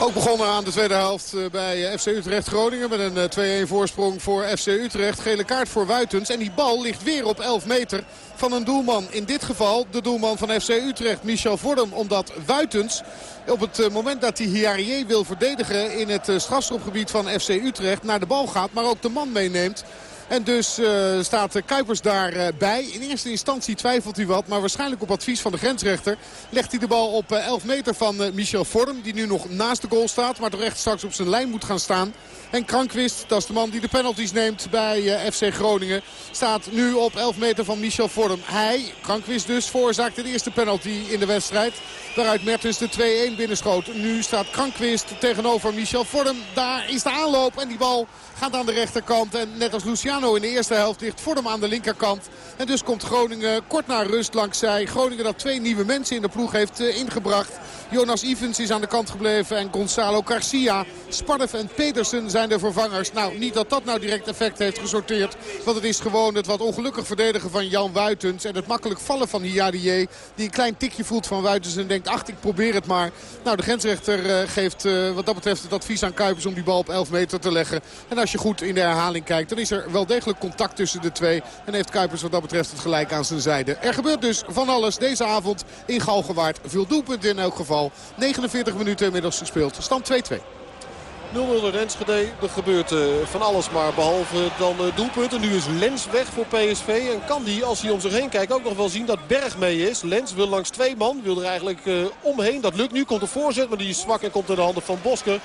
Ook begonnen aan de tweede helft eh, bij eh, FC Utrecht Groningen. Met een eh, 2-1 voorsprong voor FC Utrecht. Gele kaart voor Wuitens. En die bal ligt weer op 11 meter van een doelman. In dit geval de doelman van FC Utrecht, Michel Vordem. Omdat Wuitens op het eh, moment dat hij Hiarie wil verdedigen in het eh, strafschopgebied van FC Utrecht naar de bal gaat. Maar ook de man meeneemt. En dus uh, staat Kuipers daarbij. In eerste instantie twijfelt hij wat. Maar waarschijnlijk op advies van de grensrechter legt hij de bal op 11 meter van Michel Vorm. Die nu nog naast de goal staat. Maar toch echt straks op zijn lijn moet gaan staan. En Krankwist, dat is de man die de penalties neemt bij FC Groningen. Staat nu op 11 meter van Michel Vorm. Hij, Krankwist dus, veroorzaakt de eerste penalty in de wedstrijd. Waaruit Mertens de 2-1 binnenschoot. Nu staat Krankwist tegenover Michel Vorm. Daar is de aanloop en die bal gaat aan de rechterkant. En net als Luciano in de eerste helft ligt Vorm aan de linkerkant. En dus komt Groningen kort na rust langs zij. Groningen dat twee nieuwe mensen in de ploeg heeft uh, ingebracht. Jonas Evans is aan de kant gebleven en Gonzalo Garcia. Spardev en Pedersen zijn de vervangers. Nou, niet dat dat nou direct effect heeft gesorteerd. Want het is gewoon het wat ongelukkig verdedigen van Jan Wuitens. En het makkelijk vallen van Hiadie. Die een klein tikje voelt van Wuitens en denkt, ach, ik probeer het maar. Nou, de grensrechter uh, geeft uh, wat dat betreft het advies aan Kuipers om die bal op 11 meter te leggen. En als je goed in de herhaling kijkt, dan is er wel degelijk contact tussen de twee. En heeft Kuipers wat dat betreft het gelijk aan zijn zijde. Er gebeurt dus van alles deze avond in Galgenwaard. Veel doelpunten in elk geval. 49 minuten inmiddels gespeeld. Stand 2-2. 0-0 in Enschede. Er gebeurt uh, van alles maar behalve dan uh, doelpunten. Nu is Lens weg voor PSV. En kan die, als hij om zich heen kijkt, ook nog wel zien dat Berg mee is. Lens wil langs twee man. Wil er eigenlijk uh, omheen. Dat lukt nu. Komt de voorzet. Maar die is zwak en komt in de handen van Bosker.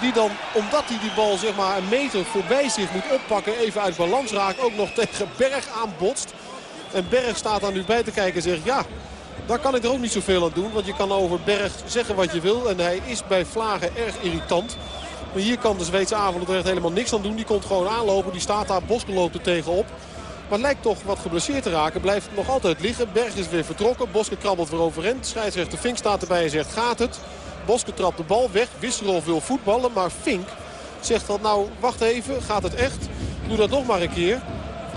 Die dan, omdat hij die bal zeg maar een meter voorbij zich moet oppakken. Even uit balans raakt. Ook nog tegen Berg aanbotst. En Berg staat daar nu bij te kijken en zegt ja... Daar kan ik er ook niet zoveel aan doen. Want je kan over Berg zeggen wat je wil. En hij is bij Vlagen erg irritant. Maar hier kan de Zweedse avond er echt helemaal niks aan doen. Die komt gewoon aanlopen. Die staat daar. Bosker loopt er tegenop. Maar lijkt toch wat geblesseerd te raken. Blijft nog altijd liggen. Berg is weer vertrokken. Bosker krabbelt weer overend. Scheidsrechter Fink staat erbij en zegt gaat het. Bosker trapt de bal weg. Wisserolf wil voetballen. Maar Fink zegt dat nou wacht even. Gaat het echt? Doe dat nog maar een keer.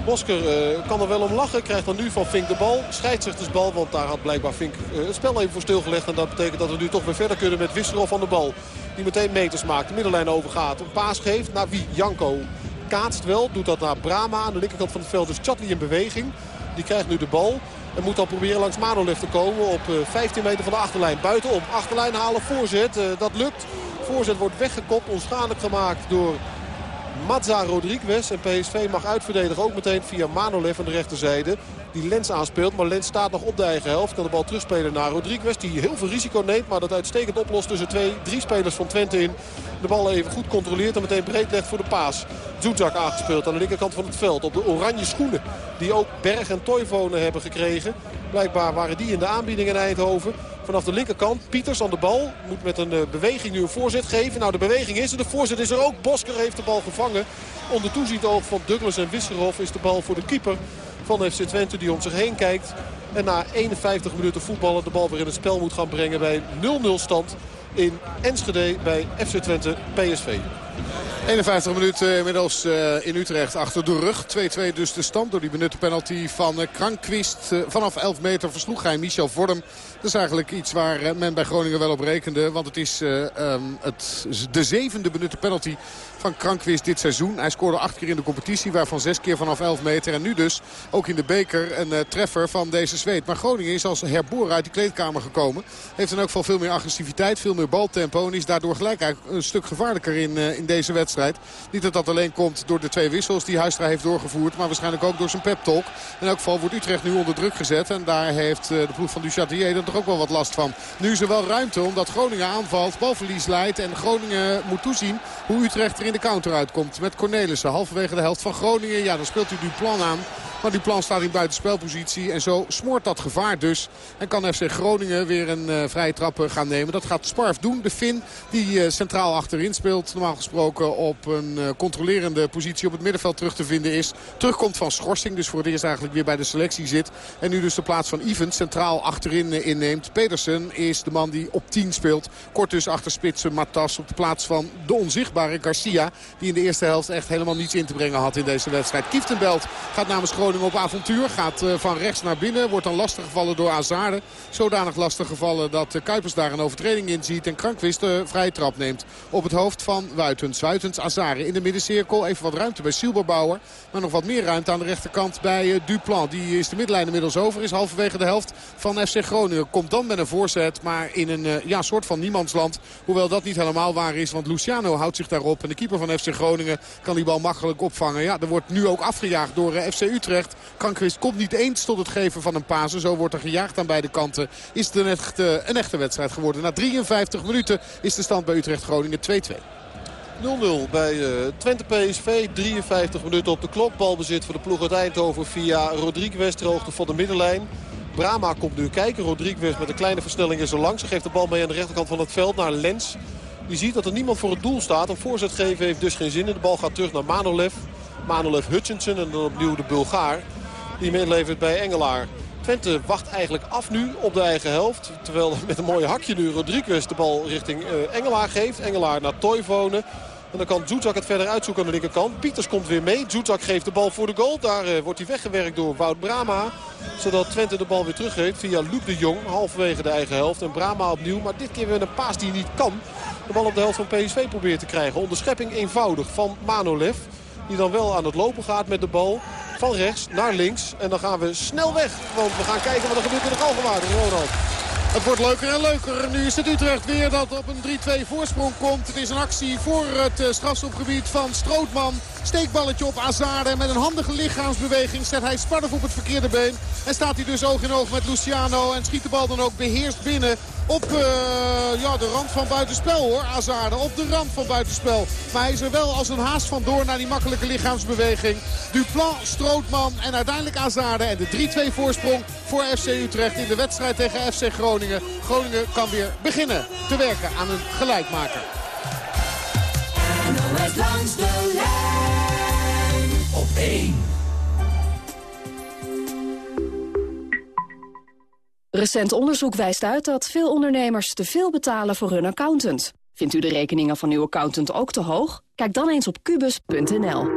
Bosker uh, kan er wel om lachen. Krijgt dan nu van Fink de bal. Scheidsrechtersbal. Want daar had blijkbaar Fink uh, het spel even voor stilgelegd. En dat betekent dat we nu toch weer verder kunnen met Wisserolf van de bal. Die meteen meters maakt. De middenlijn overgaat. Een paas geeft naar wie? Janko. Kaatst wel. Doet dat naar Brama. Aan de linkerkant van het veld is Chatli in beweging. Die krijgt nu de bal. En moet dan proberen langs Manolev te komen op 15 meter van de achterlijn. Buitenom. Achterlijn halen. Voorzet. Dat lukt. Voorzet wordt weggekopt. Onschadelijk gemaakt door Mazza Rodriguez. En PSV mag uitverdedigen ook meteen via Manolev aan de rechterzijde. Die Lens aanspeelt, maar Lens staat nog op de eigen helft. Kan de bal terugspelen naar Rodriguez. Die heel veel risico neemt, maar dat uitstekend oplost tussen twee, drie spelers van Twente in. De bal even goed controleert en meteen breed legt voor de paas. Zuzak aangespeeld aan de linkerkant van het veld. Op de oranje schoenen die ook Berg en Toivonen hebben gekregen. Blijkbaar waren die in de aanbieding in Eindhoven. Vanaf de linkerkant, Pieters aan de bal. Moet met een beweging nu een voorzet geven. Nou, de beweging is er. De voorzet is er ook. Bosker heeft de bal gevangen. Onder toezicht oog van Douglas en Wisserhoff is de bal voor de keeper van FC Twente die om zich heen kijkt. En na 51 minuten voetballen de bal weer in het spel moet gaan brengen bij 0-0 stand in Enschede bij FC Twente PSV. 51 minuten inmiddels uh, in Utrecht achter de rug. 2-2 dus de stand door die benutte penalty van uh, Krankwist. Vanaf 11 meter versloeg hij Michel Vorm. Dat is eigenlijk iets waar men bij Groningen wel op rekende. Want het is um, het, de zevende benutte penalty van Krankwist dit seizoen. Hij scoorde acht keer in de competitie, waarvan zes keer vanaf 11 meter. En nu dus ook in de beker een treffer van deze zweet. Maar Groningen is als herboren uit die kleedkamer gekomen. Heeft dan ook veel, veel meer agressiviteit, veel meer baltempo. En is daardoor gelijk een stuk gevaarlijker in, in deze wedstrijd. Niet dat dat alleen komt door de twee wissels die Huistra heeft doorgevoerd. Maar waarschijnlijk ook door zijn pep talk. In elk geval wordt Utrecht nu onder druk gezet. En daar heeft uh, de ploeg van Duchatier dan toch ook wel wat last van. Nu is er wel ruimte omdat Groningen aanvalt, balverlies leidt. En Groningen moet toezien hoe Utrecht er in de counter uitkomt. Met Cornelissen halverwege de helft van Groningen. Ja, dan speelt u plan aan. Maar die plan staat in buitenspelpositie. En zo smoort dat gevaar dus. En kan FC Groningen weer een uh, vrije trap gaan nemen. Dat gaat Sparf doen. De Fin die uh, centraal achterin speelt. Normaal gesproken op een controlerende positie op het middenveld terug te vinden is. Terugkomt van schorsing. Dus voor het eerst eigenlijk weer bij de selectie zit. En nu dus de plaats van Evans centraal achterin inneemt. Pedersen is de man die op 10 speelt. Kort dus achter spitsen Matas op de plaats van de onzichtbare Garcia. Die in de eerste helft echt helemaal niets in te brengen had in deze wedstrijd. Kieftenbelt gaat namens Groningen op avontuur. Gaat uh, van rechts naar binnen. Wordt dan lastig gevallen door Azade. Zodanig lastig gevallen dat uh, Kuipers daar een overtreding in ziet. En Krankwist de vrije trap neemt op het hoofd van Wuitens. Wuitens Azare in de middencirkel. Even wat ruimte bij Silberbouwer. Maar nog wat meer ruimte aan de rechterkant bij uh, Duplan. Die is de middenlijn inmiddels over. Is halverwege de helft van FC Groningen. Komt dan met een voorzet. Maar in een ja, soort van niemandsland. Hoewel dat niet helemaal waar is. Want Luciano houdt zich daarop. En de keeper van FC Groningen kan die bal makkelijk opvangen. Ja, er wordt nu ook afgejaagd door FC Utrecht. Utrecht. komt niet eens tot het geven van een pasen. Zo wordt er gejaagd aan beide kanten. Is het een echte, een echte wedstrijd geworden. Na 53 minuten is de stand bij Utrecht-Groningen 2-2. 0-0 bij uh, Twente PSV. 53 minuten op de klok. Balbezit voor de ploeg uit Eindhoven via Rodriguez. De hoogte van de middenlijn. Brama komt nu kijken. Rodriguez met een kleine versnelling is er langs. Ze geeft de bal mee aan de rechterkant van het veld naar Lens. Die ziet dat er niemand voor het doel staat. Een voorzet geven heeft dus geen zin. De bal gaat terug naar Manolev. Manolev Hutchinson en dan opnieuw de Bulgaar. Die meelevert bij Engelaar. Twente wacht eigenlijk af nu op de eigen helft. Terwijl met een mooie hakje nu Rodriguez de bal richting uh, Engelaar geeft. Engelaar naar Toivonen. En dan kan Zuzak het verder uitzoeken aan de linkerkant. Pieters komt weer mee. Zuzak geeft de bal voor de goal. Daar uh, wordt hij weggewerkt door Wout Brama. Zodat Twente de bal weer teruggeeft via Luc de Jong. Halverwege de eigen helft. En Brama opnieuw. Maar dit keer weer een paas die niet kan. De bal op de helft van PSV probeert te krijgen. Onderschepping eenvoudig van Manolev. Die dan wel aan het lopen gaat met de bal. Van rechts naar links. En dan gaan we snel weg. Want we gaan kijken wat er gebeurt in de Galgenwaarde. Ronald. Het wordt leuker en leuker. Nu is het Utrecht weer dat op een 3-2 voorsprong komt. Het is een actie voor het uh, strafschopgebied van Strootman. Steekballetje op Azade. Met een handige lichaamsbeweging zet hij Spartov op het verkeerde been. En staat hij dus oog in oog met Luciano. En schiet de bal dan ook beheerst binnen op uh, ja, de rand van buitenspel hoor. Azade op de rand van buitenspel. Maar hij is er wel als een haast vandoor naar die makkelijke lichaamsbeweging. Duplan, Strootman en uiteindelijk Azade. En de 3-2 voorsprong voor FC Utrecht in de wedstrijd tegen FC Groningen. Groningen kan weer beginnen te werken aan een gelijkmaker. NOS langs de lijn op 1. Recent onderzoek wijst uit dat veel ondernemers te veel betalen voor hun accountant. Vindt u de rekeningen van uw accountant ook te hoog? Kijk dan eens op kubus.nl.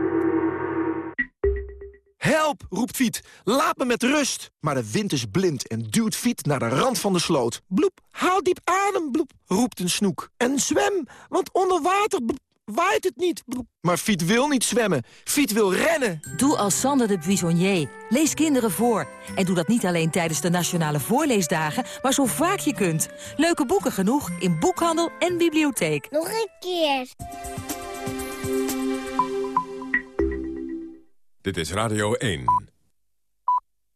Help, roept Fiet. Laat me met rust. Maar de wind is blind en duwt Fiet naar de rand van de sloot. Bloep, haal diep adem, bloep, roept een snoek. En zwem, want onder water bloep, waait het niet. Maar Fiet wil niet zwemmen. Fiet wil rennen. Doe als Sander de Buissonnier. Lees kinderen voor. En doe dat niet alleen tijdens de Nationale Voorleesdagen, maar zo vaak je kunt. Leuke boeken genoeg in boekhandel en bibliotheek. Nog een keer. Dit is Radio 1.